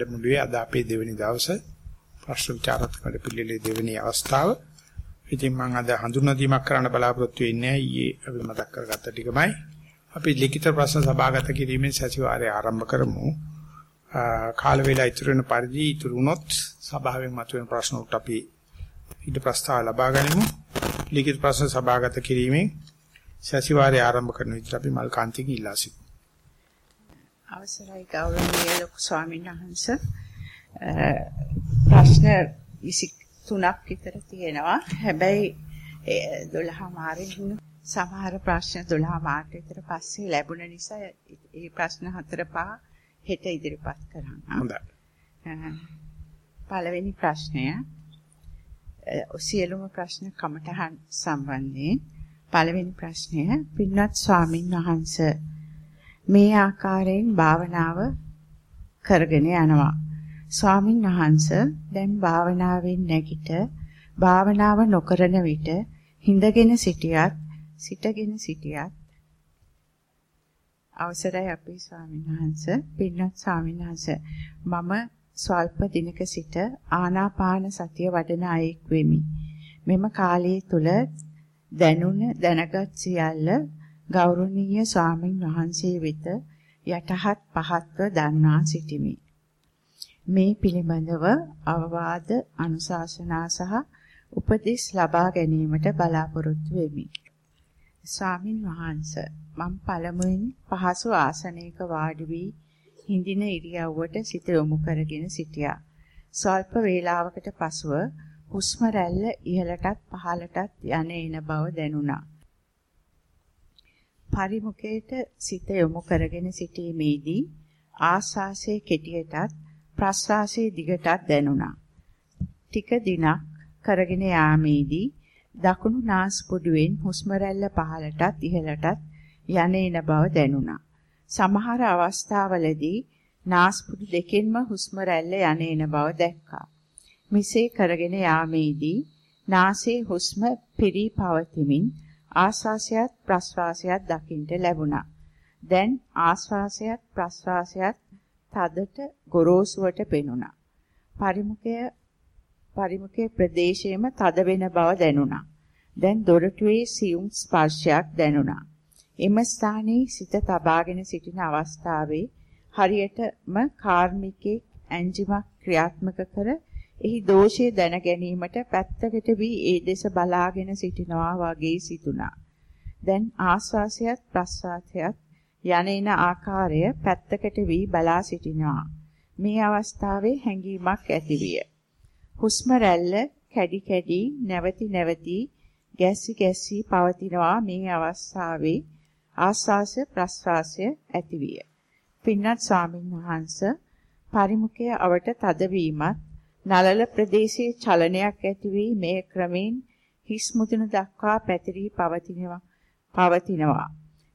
වැඩමුළුවේ අද අපේ දෙවෙනි දවසේ ප්‍රශ්න විචාරත් වැඩපිළිවෙලේ දෙවෙනි අවස්ථාව. ඉතින් මම අද හඳුන්වා දීමක් කරන්න බලාපොරොත්තු වෙන්නේ ඊයේ අපි මතක් කරගත්ත ටිකමයි. අපි ලිඛිත ප්‍රශ්න සභාගත කිරීමෙන් සතිವಾರය ආරම්භ කරමු. කාල වේලා ඉතුරු වෙන පරිදි ඉතුරු වුණොත් සභාවෙන් මතුවෙන ප්‍රශ්න උත් අපි ඊට ප්‍රස්තාව ලබා ගනිමු. ලිඛිත ප්‍රශ්න සභාගත කිරීමෙන් සතිವಾರය ආරම්භ කරන විදිහට අපි මල් කාන්තිගේ ඉල්ලා සිටිනවා. අවසරයි ගෞරවනීය ලොකු ස්වාමීන් වහන්ස ප්‍රශ්න 23ක් විතර තියෙනවා හැබැයි 12 මාරින් සමහර ප්‍රශ්න 12 මාර්ට විතර පස්සේ ලැබුණ නිසා ඒ ප්‍රශ්න හතර පහ හෙට ඉදිරිපත් කරන්න. හොඳයි. පළවෙනි ප්‍රශ්නය සියලුම ප්‍රශ්න කමටහන් සම්බන්ධයෙන් පළවෙනි ප්‍රශ්නය පින්වත් ස්වාමින් වහන්සේ මේ ආකාරයෙන් භාවනාව කරගෙන යනවා. ස්වාමින් වහන්සේ දැන් භාවනාවෙන් නැගිට භාවනාව නොකරන විට හිඳගෙන සිටියත් සිටගෙන සිටියත් අවසරයි අපේ ස්වාමීන් වහන්සේ පින්වත් ස්වාමීන් වහන්සේ මම ස්වල්ප දිනක සිට ආනාපාන සතිය වඩන අයෙක් වෙමි මෙම කාලයේ තුල දැනුණ දැනගත් සියල්ල ගෞරවනීය ස්වාමින් වහන්සේ වෙත යටහත් පහත්ව දන්වා සිටිමි. මේ පිළිබඳව අවවාද අනුශාසනා සහ උපදෙස් ලබා ගැනීමට බලාපොරොත්තු වෙමි. ස්වාමින් වහන්සේ මම පළමුවෙන් පහසු ආසනයක වාඩි වී හිඳින ඉරියව්වට සිත යොමු කරගෙන සිටියා. ස්වල්ප වේලාවකට පසුව හුස්ම රැල්ල ඉහළටත් පහළටත් යන එන බව දැනුණා. පරිමුඛයට සිත යොමු කරගෙන සිටීමේදී ආස්වාසයේ කෙටියටත් ප්‍රස්වාසයේ දිගටත් දැනුණා. ටික දිනක් කරගෙන යාමේදී දකුණු නාස්පුඩුවෙන් හුස්ම රැල්ල පහළටත් ඉහළටත් යන බව දැනුණා. සමහර අවස්ථාවලදී නාස්පුඩු දෙකෙන්ම හුස්ම රැල්ල යන බව දැක්කා. මිසේ කරගෙන යාමේදී නාසයේ හුස්ම පිරී පවතිමින් ආශ්වාසයත් ප්‍රශ්වාසයත් දකින්ට ලැබුණා. දැන් ආශ්වාසයත් ප්‍රශ්වාසයත් තදට ගොරෝසුවට පෙනුණා. පරිමුඛය පරිමුඛයේ ප්‍රදේශයේම තද වෙන බව දැනුණා. දැන් දොරටුවේ සියුම් ස්පර්ශයක් දැනුණා. එම ස්ථානයේ සිත තබාගෙන සිටින අවස්ථාවේ හරියටම කාර්මිකේ ඇන්ජිමක් ක්‍රියාත්මක කර එහි දෝෂය දැන ගැනීමට පැත්තකට වී ඒ දෙස බලාගෙන සිටිනවා වගේ සිතුණා. දැන් ආස්වාසයත් ප්‍රස්වාසයත් යන්නේන ආකාරය පැත්තකට වී බලා සිටිනවා. මේ අවස්ථාවේ හැඟීමක් ඇතිවිය. හුස්ම රැල්ල කැඩි කැඩි නැවති නැවති ගැස්සි ගැස්සි පවතිනවා මේ අවස්ථාවේ ආස්වාස ප්‍රස්වාසය ඇතිවිය. පින්වත් ස්වාමීන් වහන්සේ පරිමුඛයේ අවට තදවීමත් නලල ප්‍රදේශයේ චලනයක් ඇති වී මේ ක්‍රමෙන් හිස් මුදුන දක්වා පැතිරී පවතිනවා. පවතිනවා.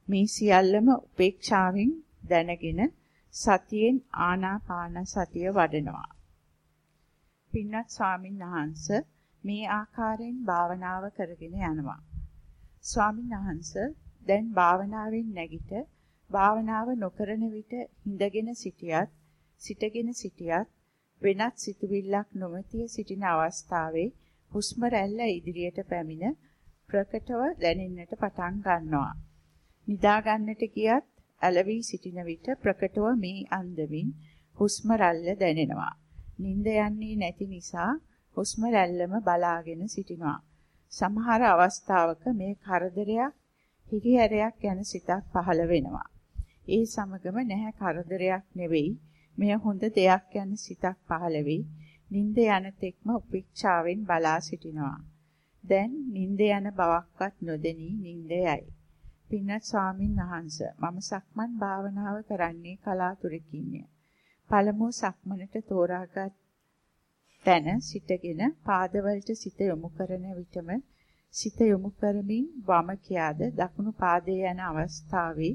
මේ සියල්ලම උපේක්ෂාවෙන් දැනගෙන සතියෙන් ආනාපාන සතිය වඩනවා. පින්වත් ස්වාමීන් වහන්ස මේ ආකාරයෙන් භාවනාව කරගෙන යනවා. ස්වාමීන් වහන්ස දැන් භාවනාවෙන් නැගිට භාවනාව නොකරන විට හිඳගෙන සිටියත් සිටගෙන සිටියත් වෙනත් සිතුවිල්ලක් නොමැතිව සිටින අවස්ථාවේ හුස්ම රැල්ල ඉදිරියට පැමිණ ප්‍රකටව දැනෙන්නට පටන් ගන්නවා. නිදා ගන්නට ගියත් ඇලවි සිටින විට ප්‍රකටව මේ අන්දමින් හුස්ම රැල්ල දැනෙනවා. නිින්ද යන්නේ නැති නිසා හුස්ම රැල්ලම බලාගෙන සිටිනවා. සමහර අවස්ථාවක මේ කරදරයක් හිරිහැරයක් යන සිතක් පහළ වෙනවා. ඒ සමගම නැහැ කරදරයක් නෙවෙයි මෙය හොඳ දෙයක් යන සිතක් පහළ වෙයි. නිින්ද යන තෙක්ම උපේක්ෂාවෙන් බලා සිටිනවා. දැන් නිින්ද යන බවක්වත් නොදෙනී නිින්ද යයි. පින්වත් ස්වාමින් වහන්සේ මම සක්මන් භාවනාව කරන්නේ කලාතුරකින්ය. පළමුව සක්මනට තෝරාගත් තැන සිටගෙන පාදවලට සිත යොමු කරන විටම සිත යොමු කරමින් වම කියාද දකුණු පාදයේ යන අවස්ථාවේ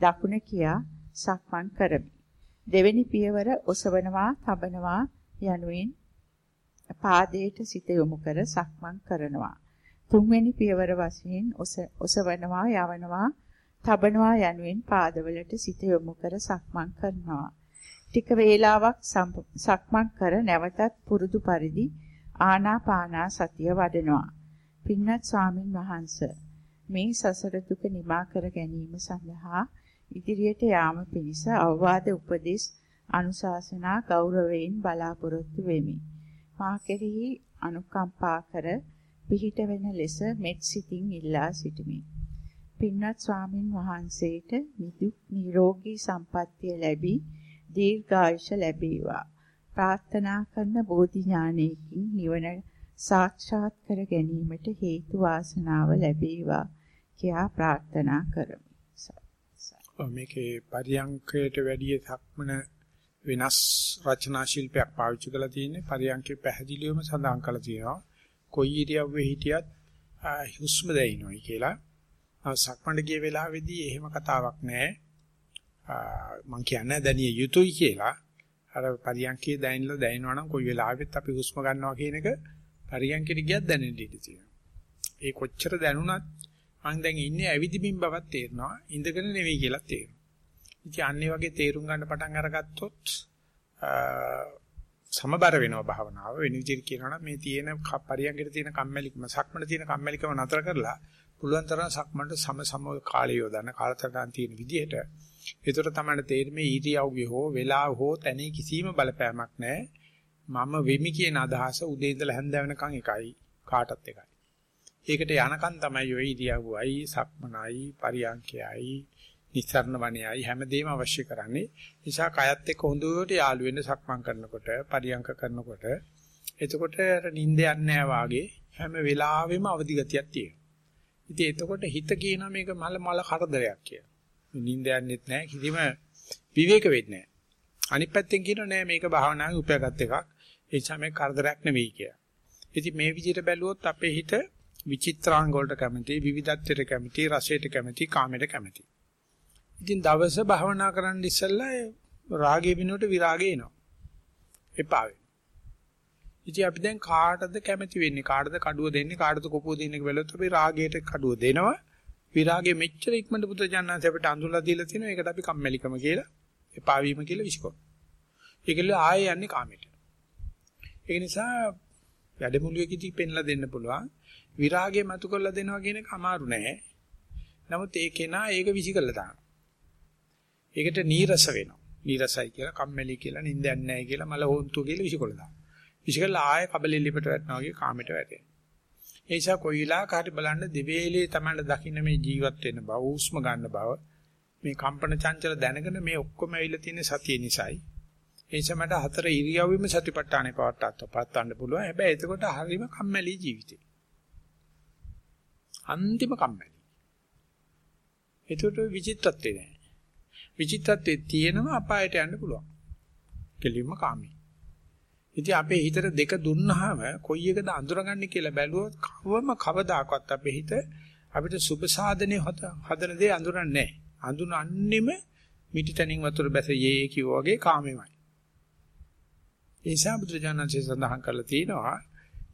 දකුණ කියා සක්මන් කරමි. දෙවෙනි පියවර ඔසවනවා, තබනවා යනුවෙන් පාදයට සිත යොමු කර සක්මන් කරනවා. තුන්වෙනි පියවර වශයෙන් ඔසවනවා, යවනවා, තබනවා යනුවෙන් පාදවලට සිත යොමු කර සක්මන් කරනවා. ටික වේලාවක් සක්මන් කර නැවතත් පුරුදු පරිදි ආනාපානා සතිය වඩනවා. පින්වත් ස්වාමින් වහන්සේ මේ සසර දුක නිමා කර ගැනීම සඳහා ඉදිරියට යාම පිණිස අවවාද උපදෙස් අනුශාසනා ගෞරවයෙන් බලාපොරොත්තු වෙමි. මා කෙරෙහි අනුකම්පා කර පිහිට වෙන ලෙස මෙත් සිතින් ඉල්ලා සිටිමි. පින්වත් ස්වාමින් වහන්සේට නිදුක් නිරෝගී සම්පන්නිය ලැබී දීර්ඝායුෂ ලැබේවා. ප්‍රාර්ථනා කරන බෝධි ඥානයකින් නිවන සාක්ෂාත් කර ගැනීමට හේතු වාසනාව ලැබේවා කියා ප්‍රාර්ථනා කරමි. මේකේ පරියංකයට වැඩිය සක්මන වෙනස් රචනා ශිල්පයක් පාවිච්චි කරලා තියෙන්නේ පරියංකේ පැහැදිලිවම සඳහන් කරලා තියෙනවා කොයි ඉරියව්වේ හිටියත් හුස්ම දැනෙනොයි කියලා. සක්මණේ ගිය වෙලාවේදී එහෙම කතාවක් නැහැ. මම කියන්නේ දැනිය යුතුයි කියලා. අර පරියංකේ දැනෙන්න දැනෙනවා නම් කොයි වෙලාවෙත් අපි හුස්ම ගන්නවා කියන එක පරියංකෙට ගියත් දැනෙන්න ඉඩ තියෙනවා. ඒ කොච්චර දැනුණත් මම දැන් ඉන්නේ ඇවිදිමින් බවක් තේරෙනවා. ඉඳගෙන නෙවෙයි කියලා තේරෙනවා. ඉතින් අන්නේ වගේ තේරුම් ගන්න පටන් අරගත්තොත් සමබර වෙනවා භාවනාව. වෙන විදිහට කියනවා නම් මේ තියෙන පරියන්ගෙට තියෙන කම්මැලිකම, සක්මණ තියෙන කම්මැලිකම නතර කරලා පුළුවන් තරම් සක්මණට සම සම කාලය යොදන්න කාලතරණ තියෙන විදිහට. ඒතර තමයි තේරෙන්නේ ඊටියව්ගේ හෝ වෙලාව හෝ තැනේ කිසිම බලපෑමක් නැහැ. මම වෙමි කියන අදහස උදේ ඉඳලා හැන්ද වෙනකන් එකයි කාටත් එකයි. ඒකට යනකන් තමයි ඔය ඉරියව්වයි සක්මනයි පරියන්කයයි නිස්සරණ වණයයි හැමදේම අවශ්‍ය කරන්නේ. නිසා කයත් එක්ක හොඳට යාළු වෙන්න සක්මන් කරනකොට, පරියංක කරනකොට එතකොට අර නිින්ද යන්නේ වාගේ හැම වෙලාවෙම අවදි ගතියක් තියෙනවා. ඉතින් එතකොට හිත කියනවා මේක මල මල කරදරයක් කියලා. නිින්ද යන්නෙත් නැහැ කිසිම විවේක වෙන්නේ නැහැ. අනිත් පැත්තෙන් කියනවා නෑ මේක භාවනාවේ උපයාගත් එකක්. ඒ නිසා මේක කරදරයක් නෙවෙයි කියලා. ඉතින් මේ විදිහට බැලුවොත් අපේ හිත විචිත්‍රාංග වලට කැමති, විවිධත්වයට කැමති, රසයට කැමති, කාමයට කැමති. ඉතින් දවස භාවනා කරන්න ඉස්සෙල්ලා රාගය වෙනුවට විරාගය එනවා. එපා වෙනවා. ඉතින් අපි දැන් කාටද කැමති වෙන්නේ? කාටද කඩුව දෙන්නේ? කාටද කොපුව දෙන්නේ කියලා අපි රාගයට කඩුව දෙනවා. විරාගය මෙච්චර ඉක්මනට පුත්‍රජානන්ස අපිට අඳුරලා දීලා තිනවා. ඒකට අපි කම්මැලිකම කියලා, එපා වීම කියලා විශ්කොන. ඒකල ආයෙ යන්නේ කාමයට. ඒ නිසා වැඩමුළුවේදී පෙන්ලා දෙන්න පුළුවන්. විරාගය මතු කරලා දෙනවා කියන එක අමාරු නෑ. නමුත් ඒ කෙනා ඒක විසි කරලා දානවා. ඒකට නීරස වෙනවා. නීරසයි කියලා කම්මැලි කියලා නිින්දයක් නැහැ කියලා මල හොන්තු කියලා විසිකොල දානවා. විසිකලා ආයෙ කබලෙ ලිපට වැටෙනවා වගේ කාමයට වැටෙනවා. ඒ නිසා කොයි වෙලාවකරි බලන්න දෙවේලේ තමයි දකින්න මේ ජීවත් වෙන බව, උස්ම ගන්න බව, මේ කම්පන චංචල දැනගෙන මේ ඔක්කොම ඇවිල්ලා තියෙන සතිය නිසායි. ඒ නිසා මට හතර ඉරියව්වෙම සතිපට්ඨානේ පවත්තත් පවත්වන්න පුළුවන්. හැබැයි එතකොට හරීම කම්මැලි ජීවිතේ. අන්තිම කම්මැලි. ඒකට විචිත්තත්වේ නෑ. විචිත්තත්වයේ තියෙනවා අපායට යන්න පුළුවන්. කෙලින්ම කාමී. ඉතින් අපේ හිතට දෙක දුන්නාම කොයි එකද අඳුරගන්නේ කියලා බැලුවොත් කවම කවදාකවත් අපේ හිත අපිට සුබ සාධනේ හදන දේ අඳුරන්නේ නැහැ. අඳුනන්නෙම මිටිතනින් වතුර බැස යේ කිව්වා වගේ කාමෙමයි. ඒ නිසා බුදුරජාණන්සේ සඳහන් කරලා තියෙනවා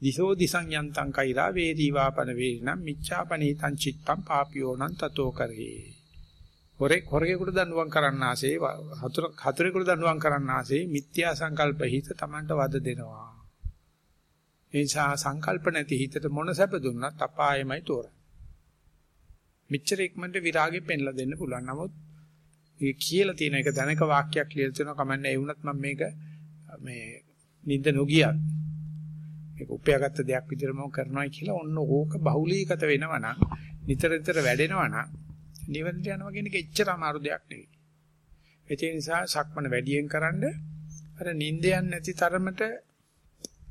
දිසෝ දිසං යන්තං කෛරා වේදී වාපන වේරිනම් මිච්ඡාපනීතං චිත්තං පාපියෝනං තතෝ කරේ හොරෙක් හොරගෙකුට දඬුවම් කරන්න ආසේ හතුර හතුරෙකුට දඬුවම් කරන්න ආසේ මිත්‍යා සංකල්ප හිත Tamanට වද දෙනවා. ඒ නිසා සංකල්ප නැති හිතට මොන සැප දුන්නත් අපායමයි තෝරන්නේ. මෙච්චර ඉක්මනට විරාගෙ පෙන්ලා දෙන්න පුළුවන්. නමුත් මේ කියලා තියෙන එක දැනක වාක්‍යයක් ලියලා තියෙනවා කමන්නේ ඒ වුණත් මම මේක මේ නිින්ද නොගියත් මේක උපයාගත්ත දෙයක් විදිහට මම කරනවා කියලා ඔන්න ඕක බහුලීගත වෙනවා නම් නිතර නිතර වැඩෙනවා නම් නිවනට යනවා කියන එක එච්චර අමාරු දෙයක් නෙවෙයි. ඒ නිසා සක්මන වැඩියෙන් කරන්ඩ අර නිින්ද නැති තරමට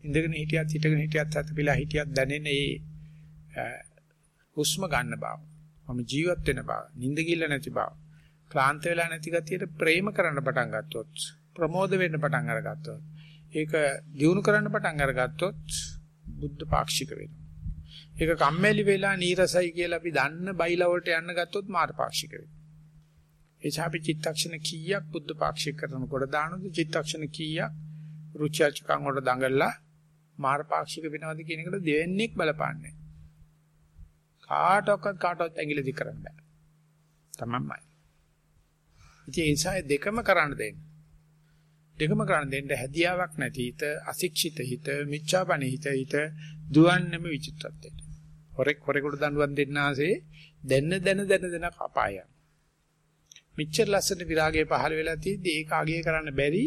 ඉඳගෙන හිටියත් හිටගෙන හිටියත් අතපිලා හිටියත් දැනෙන ඒ හුස්ම ගන්න බව. මම ජීවත් වෙන බව, නිින්ද කිල්ල නැති බව. ක්ලාන්ත වෙලා නැති ගතියට ප්‍රේම කරන්න පටන් ගත්තොත්, ප්‍රමෝද වෙන්න පටන් අරගත්තොත්, ඒක දියුණු කරන්න පටන් අරගත්තොත් බුද්ධ පාක්ෂික වෙනවා. ඒක කම්මැලි වෙලා නීරසයි කියලා අපි දන්න බයිලා වලට යන්න ගත්තොත් මාර්ගපාක්ෂික වෙනවා. එචා අපි චිත්තක්ෂණ කීයක් බුද්ධ පාක්ෂික කරනකොට දානොත් චිත්තක්ෂණ කීයක් රුචර්චකම් වලට දඟලලා මාර්ගපාක්ෂික වෙනවද කියන එකට දෙවෙන්නේක් බලපාන්නේ. කාටවත් කාටවත් ඇඟිලි දික් කරන්න බෑ. තමන්මයි. ඉතින් ඒ නිසා දෙකම කරන්න දෙන්න. දෙකම කරන්න දෙන්න හැදියාවක් නැති හිත, අශික්ෂිත හිත, මිච්ඡාපණි හිත හිත දුවන්නේම විචිත්‍රත්වයට. හොරෙක් හොරෙකුට දඬුවම් දෙන්න ආසේ දැන දැන දැන දැන කපාය. මිච්ඡර ලස්සන විරාගයේ පහළ වෙලා තියෙද්දි ඒක අගය කරන්න බැරි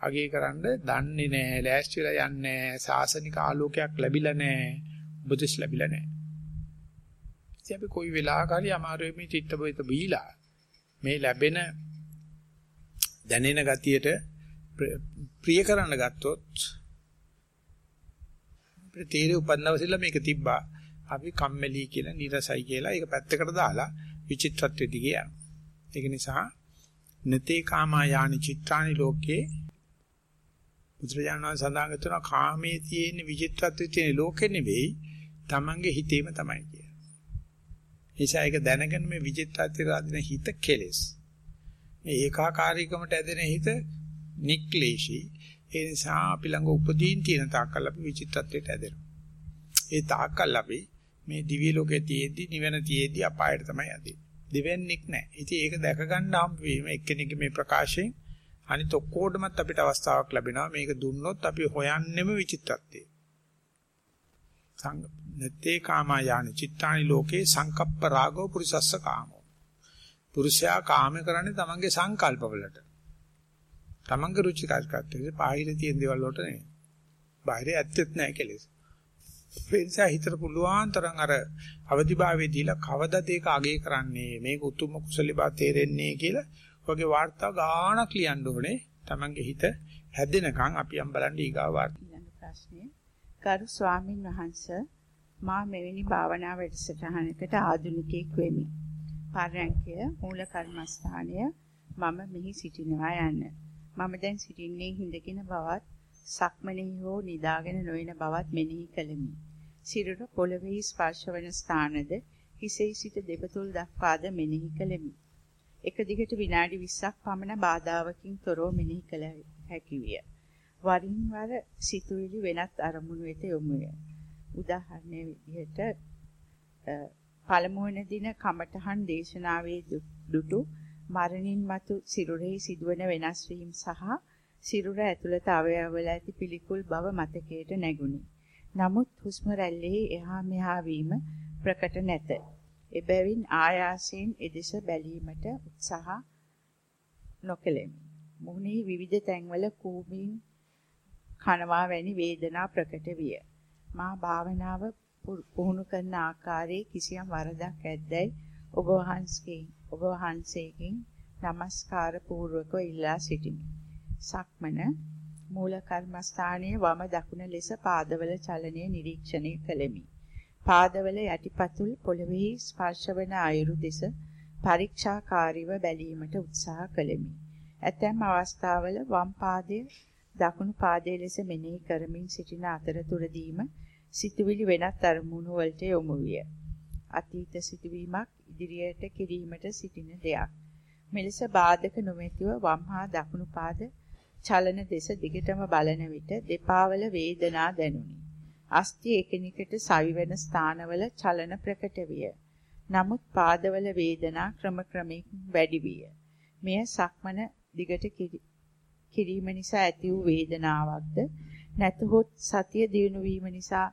අගය කරන්න දන්නේ නැහැ, ලෑස්ති වෙලා යන්නේ නැහැ, සාසනික ආලෝකයක් ලැබිලා නැහැ, උපදෙස් ලැබිලා නැහැ. ඉතින් අපි කොයි වෙලාවක හරි අමාරුවේ මේ චිත්තබෝධ බීලා මේ ලැබෙන දැනෙන ගතියට ප්‍රිය කරන්න ගත්තොත් අපිට තීරේ උපන්නවසිලා මේක තිබ්බා. අපි කම්මැලි කියලා, නිරසයි කියලා ඒක පැත්තකට දාලා විචිත්‍රත්වෙ දිගේ යනවා. ඒක නිසා නතේ කාමා යානි චිත්‍රානි ලෝකේ බුදුරජාණන් සඳහන් කරන කාමයේ තියෙන විචිත්‍රත්වයේ තියෙන ලෝකෙ නෙවෙයි, Tamange හිතේම තමයි කියන්නේ. නිසා ඒක දැනගෙන මේ විචිත්‍රත්වයේ රාදින හිත කෙලෙස්. මේ ඒකාකාරීකමට ඇදෙන හිත නික්ලේශී. ඒ නිසා අපි ළඟ උපදීන් තියෙන තාක්කල් අපි විචිත්තත්වයට ඇදෙනවා. ඒ තාක්කල් අපි මේ දිව්‍ය ලෝකයේ තියෙද්දි නිවන තියෙද්දි අපායට තමයි යන්නේ. දෙවන්නේක් නැහැ. ඉතින් ඒක දැක ගන්න හම් වීම එක්කෙනෙක්ගේ මේ ප්‍රකාශයෙන් අනිත් ඔක්කොටමත් අපිට අවස්ථාවක් ලැබෙනවා. මේක දුන්නොත් අපි හොයන්නෙම විචිත්තත්වයේ. සංග නත්තේ කාමා යාන චිත්තානි ලෝකේ සංකප්ප රාගෝ පුරිසස්ස කාමෝ. පුරුෂයා කාම කරන්නේ තමන්ගේ සංකල්පවලට. තමන්ගේ රුචිකාරකත්වයේ බාහිර තියෙන දේවල් වලට නෙවෙයි. බාහිර ඇත්තෙත් නැහැ කෙලෙස්. ඒ නිසා හිතට පුළුවන් තරම් අර අවදිභාවයේ දීලා කවදද ඒක අගේ කරන්නේ මේක උතුම් කුසලී බා තේරෙන්නේ කියලා වගේ වාර්තා ගානක් ලියන්න ඕනේ. තමන්ගේ හිත හැදෙනකන් අපි යම් බලන්න ඊගා වාර්තා. ඊළඟ ප්‍රශ්නය. කරු ස්වාමින් වහන්සේ මා මෙවැනි භාවනා වැඩසටහනකට ආධුනිකෙක් වෙමි. පරයන්කය මූල කර්මස්ථානය මම මෙහි සිටිනවා යන්න. මම දැන් සිටින්නේ හිඳගෙන බවත් සක්මනේ හෝ නිදාගෙන නොවන බවත් මෙනෙහි කළෙමි. සිරුර පොළවේ ස්පර්ශ වන ස්ථානද හිසේ සිට දෙපතුල් දක්වාද මෙනෙහි කළෙමි. එක දිගට විනාඩි 20ක් පමණ බාධාවකින් තොරව මෙනෙහි කළ හැකි විය. වරින් වර සිතුවිලි වෙනත් අරමුණු වෙත යොමු විය. උදාහරණයක් විදිහට පළමු වෙන දින කමඨහන් දේශනාවේ දුටු මරණින් මතු සිරුරෙහි සිදුවන වෙනස් වීම සහ සිරුර ඇතුළත අවයවවල ඇති පිළිකුල් බව මතකයට නැගුණි. නමුත් හුස්ම රැල්ලෙහි එහා මෙහා වීම ප්‍රකට නැත. එබැවින් ආයාසයෙන් එදෙස බැලීමට උත්සාහ නොකෙලෙමි. මුහුණේ විවිධ තැන්වල කූඹින් කනවා වැනි වේදනා ප්‍රකට විය. මා භාවනාව පුහුණු කරන ආකාරයේ කිසියම් වරදක් ඇද්දැයි ඔබ වහන්සේ ඔබ වහන්සේගෙන් নমස්කාර පූර්වකව ඉල්ලා සිටිමි. සක්මන මූල කර්මස්ථානයේ වම දකුණ ලෙස පාදවල චලනය නිරීක්ෂණය කළෙමි. පාදවල යටිපතුල් පොළවේ ස්පර්ශ වන අයුරු දෙස පරීක්ෂාකාරීව බැලීමට උත්සාහ කළෙමි. ඇතැම් අවස්ථාවල වම් පාදයේ දකුණු පාදයේ ලෙස මෙනෙහි කරමින් සිටින අතරතුරදීම සිතුවිලි වෙනත් අරමුණු වලට යොමු විය. අතීත සිදුවීමක් ඉදිරියට කිරීමට සිටින දෙයක්. මෙලෙස බාධක නොමැතිව වම් හා දකුණු පාද චලන දෙස දිගටම බලන විට දෙපාවල වේදනා දැනුනි. අස්ථි එකිනෙකට සවිවෙන ස්ථානවල චලන ප්‍රකට විය. නමුත් පාදවල වේදනා ක්‍රම ක්‍රමයෙන් වැඩි විය. මෙය සක්මන දිගට කිරීම නිසා ඇති වූ වේදනාවක්ද නැතහොත් සතිය දිනු වීම නිසා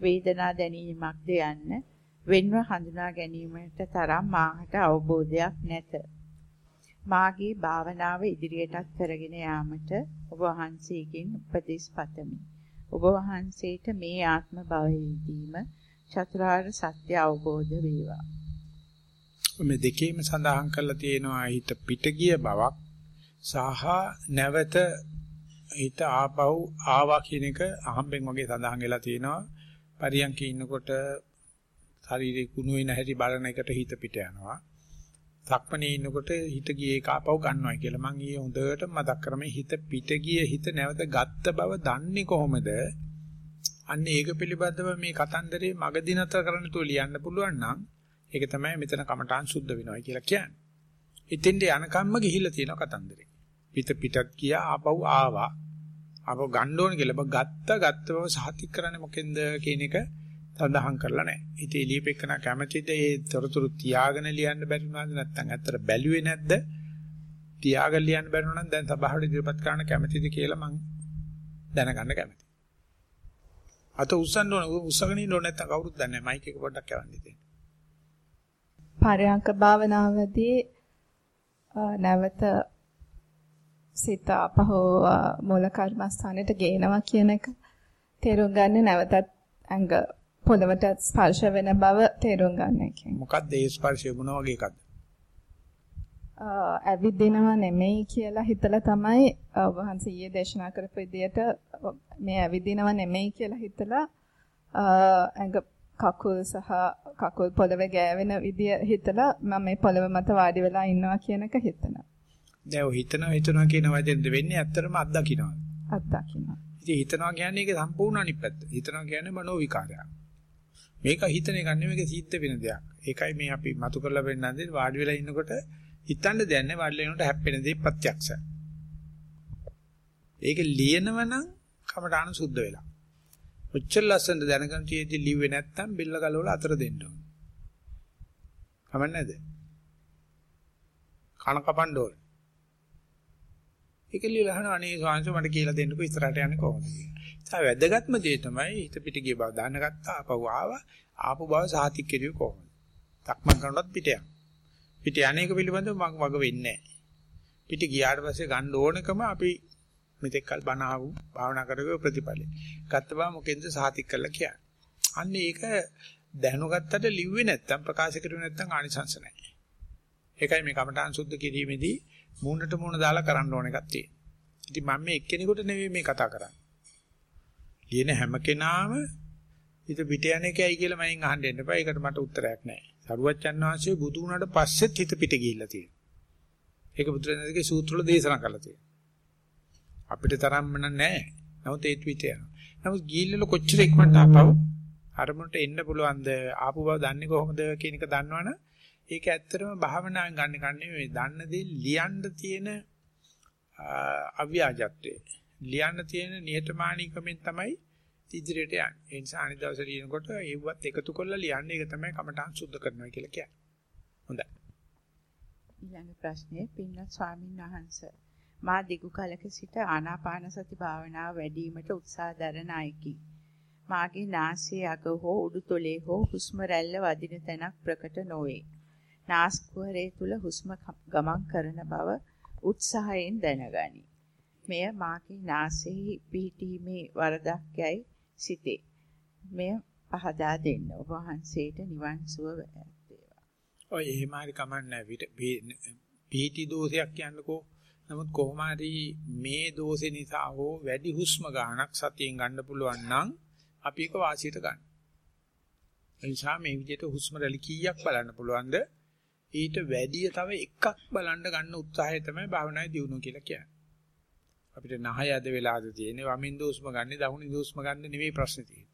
වේදනා දැනීමක්ද යන්න වෙන්ව හඳුනා ගැනීමට තරම් මාහට අවබෝධයක් නැත. මාගේ භාවනාව ඉදිරියටත් කරගෙන යාමට ඔබ වහන්සේගෙන් උපදෙස් පතමි. ඔබ වහන්සේට මේ ආත්ම භවයේදීම චතුරාර්ය සත්‍ය අවබෝධ වේවා. මේ දෙකේම සඳහන් කරලා තියෙනවා හිත පිට ගිය බවක් සහ නැවත හිත ආපහු ආවා කියන එක අහම්බෙන් වගේ සඳහන් වෙලා තියෙනවා. පරියන්කේ ඉන්නකොට ශරීරේ කුණු වෙන හැටි බලන එකට හිත පිට යනවා. සක්මනේ ඉන්නකොට හිත ගියේ කාපව ගන්නවා කියලා මම ඊයේ හොඳට මතක් කරමේ හිත පිට ගිය හිත නැවත ගත්ත බව දන්නේ කොහොමද? අන්න ඒක පිළිබඳව මේ කතන්දරේ මගදී නතර කරන්න තු ලියන්න පුළුවන් නම් ඒක තමයි මෙතන කමඨාන් සුද්ධ වෙනවා කියලා කියන්නේ. ඉතින්ද යනකම්ම ගිහිල්ලා තියෙන කතන්දරේ. පිට පිටත් ගියා ආපහු ආවා. ආපහු ගන්න ඕන කියලා ගත්ත ගත්ත බව සාතික් කරන්නේ මොකෙන්ද කියන එක සඳහන් කරලා නැහැ. ඉතින් ලියපෙකන කැමැතිද ඒ තොරතුරු තියාගෙන ලියන්න බැරි වුණාද නැත්නම් ඇත්තට බැලුවේ නැද්ද? තියාගෙන ලියන්න බැරුව නම් දැන් සභාවට ඉදිරිපත් කරන්න කැමැතිද කියලා මම දැනගන්න කැමැතියි. අත උස්සන්න ඕන උස්සගෙන ඉන්න ඕන නැත්නම් කවුරුත් දන්නේ නැහැ මයික් එක පොඩ්ඩක් යවන්න ඉතින්. පරයන්ක භාවනාවදී නැවත සිත අපහෝ මූල කර්මස්ථානෙට ගේනවා කියන එක තේරුම් ගන්න නැවතත් අංග පොළවට ස්පර්ශ වෙන බව තේරුම් ගන්න එකෙන්. මොකක්ද ඒ ස්පර්ශය මොන වගේ එකක්ද? ඇවිදිනව නෙමෙයි කියලා හිතලා තමයි වහන්සේ ඊයේ දේශනා කරපු විදිහට මේ ඇවිදිනව නෙමෙයි කියලා හිතලා අඟ කකුල් සහ කකුල් පොළවේ ගෑවෙන විදිය හිතලා මම මේ පොළව මත වාඩි වෙලා ඉන්නවා කියන එක හිතනවා. දැන් ඔය හිතනවා හිතනවා කියන වචෙන්ද වෙන්නේ ඇත්තටම අත්දකින්නවා. අත්දකින්නවා. ඉතින් හිතනවා කියන්නේ ඒක සම්පූර්ණ අනිත් පැත්ත. හිතනවා කියන්නේ මනෝ විකාරයක්. මේක හිතන එක නෙමෙයි මේක සිද්ධ වෙන දෙයක්. ඒකයි මේ අපි මතු කරලා පෙන්නන්නේ වාඩි වෙලා ඉන්නකොට හිතන්න දෙයක් නැහැ වාඩි වෙලා ඉන්නකොට හැප්පෙන දේ ප්‍රත්‍යක්ෂයි. ඒක ලියනවනම් කමඨාන සුද්ධ වෙලා. ඔච්චර ලස්සනට දැනගන්න තියෙදි ලිව්වේ නැත්තම් බෙල්ල ගලවලා අතර දෙන්න ඕන. කමන්නේ නැද? කන කපන්න ඕන. ඒක ලියලා අහන අනේ ස්වාමීන් මට කියලා දෙන්නකෝ ඉස්සරහට යන්නේ කොහොමද කියලා. ඒ වැදගත්ම දේ තමයි හිත පිට ගිය බව දැනගත්තා ආපහු ආවා ආපු බව සාතික් කෙරුවේ කොහොමද? තක්මන් කරනවත් පිට යන. පිට යන්නේක පිළිබඳව මම වග වෙන්නේ නැහැ. පිට ගියාට පස්සේ ගන්න ඕනකම අපි මෙතෙක් කල් බණ ආවු භාවනා කරගව ප්‍රතිඵලයි. ගත්ත බව මොකෙන්ද සාතික් කරලා කියන්නේ. අන්න ඒක දැනුගත්තට ලිව්වේ නැත්තම් ප්‍රකාශ කරුවේ නැත්තම් ආනිසංස නැහැ. ඒකයි මේ කමඨාන් සුද්ධ කිරීමේදී මූණට මූණ දාලා කරන්න ඕන එකක් තියෙනවා. ඉතින් මම මේ එක්කෙනෙකුට නෙවෙයි මේ කතා කරන්නේ. ලියන හැම කෙනාම හිත පිට යන එකයි කියලා මයින් අහන්න එන්න එපා. ඒකට මට උත්තරයක් නැහැ. සරුවච්චන් වහන්සේ බුදු වුණාට පස්සෙත් හිත පිට ගිහිල්ලා තියෙනවා. ඒක බුදුරජාණන්ගේ සූත්‍රවල දේශනා කරලා තියෙනවා. අපිට තරම්ම නැහැ. නමුත් ඒත් පිට යනවා. නමුත් ගිහිල්ලා කොච්චර ඉක්මනට ආපහු අරමුණට එන්න පුළුවන්ද? ආපු බව දන්නේ කොහොමද කියන එක දන්නවනේ ඒක ඇත්තටම භාවනාවෙන් ගන්න කන්නේ මේ දන්න දේ ලියන්න තියෙන අව්‍යාජත්වය. ලියන්න තියෙන නිහතමානීකමෙන් තමයි ඉදිරියට යන්නේ. ඒ නිසා අනිත් දවසේ ලියනකොට ඒවත් එකතු කරලා ලියන්නේ ඒක තමයි කමඨාන් සුද්ධ කරනවා කියලා කියන්නේ. හොඳයි. ඊළඟ ප්‍රශ්නේ පින්වත් ස්වාමීන් වහන්සේ මා දිගු කලක සිට ආනාපාන සති භාවනාව වැඩිවීමට උත්සාහ දරන අයකි. මාගේ නාසයේ අග හෝ උඩුතොලේ හෝ හුස්ම රැල්ල වදින තැනක් ප්‍රකට නොවේ. නාස්කුහරේ තුල හුස්ම ගමන් කරන බව උත්සාහයෙන් දැනගනි. මෙය මාගේ නාසයේ පිහිටීමේ වරදක් යයි සිතේ. මෙය පහදා දෙන්න. ඔබ වහන්සේට නිවන් සුව වේවා. ඔය එහෙම හරි කමන්නේ පිහිටි දෝෂයක් කියන්නකෝ. නමුත් කොහොම හරි මේ දෝෂේ නිසා හෝ වැඩි හුස්ම ගන්නක් සතියෙන් ගන්න පුළුවන් නම් අපි ඒක වාසියට ගන්න. එනිසා මේ විදිහට හුස්ම රැලි කීයක් බලන්න පුළුවන්ද? ඊට වැඩිය තව එකක් බලන්න ගන්න උත්සාහය තමයි භාවනාවේ දියුණුව කියලා කියන්නේ. අපිට නහය අද වෙලාද තියෙන්නේ වමින් දෝස්ම ගන්න දකුණින් දෝස්ම ගන්න නෙවෙයි ප්‍රශ්නේ තියෙන්නේ.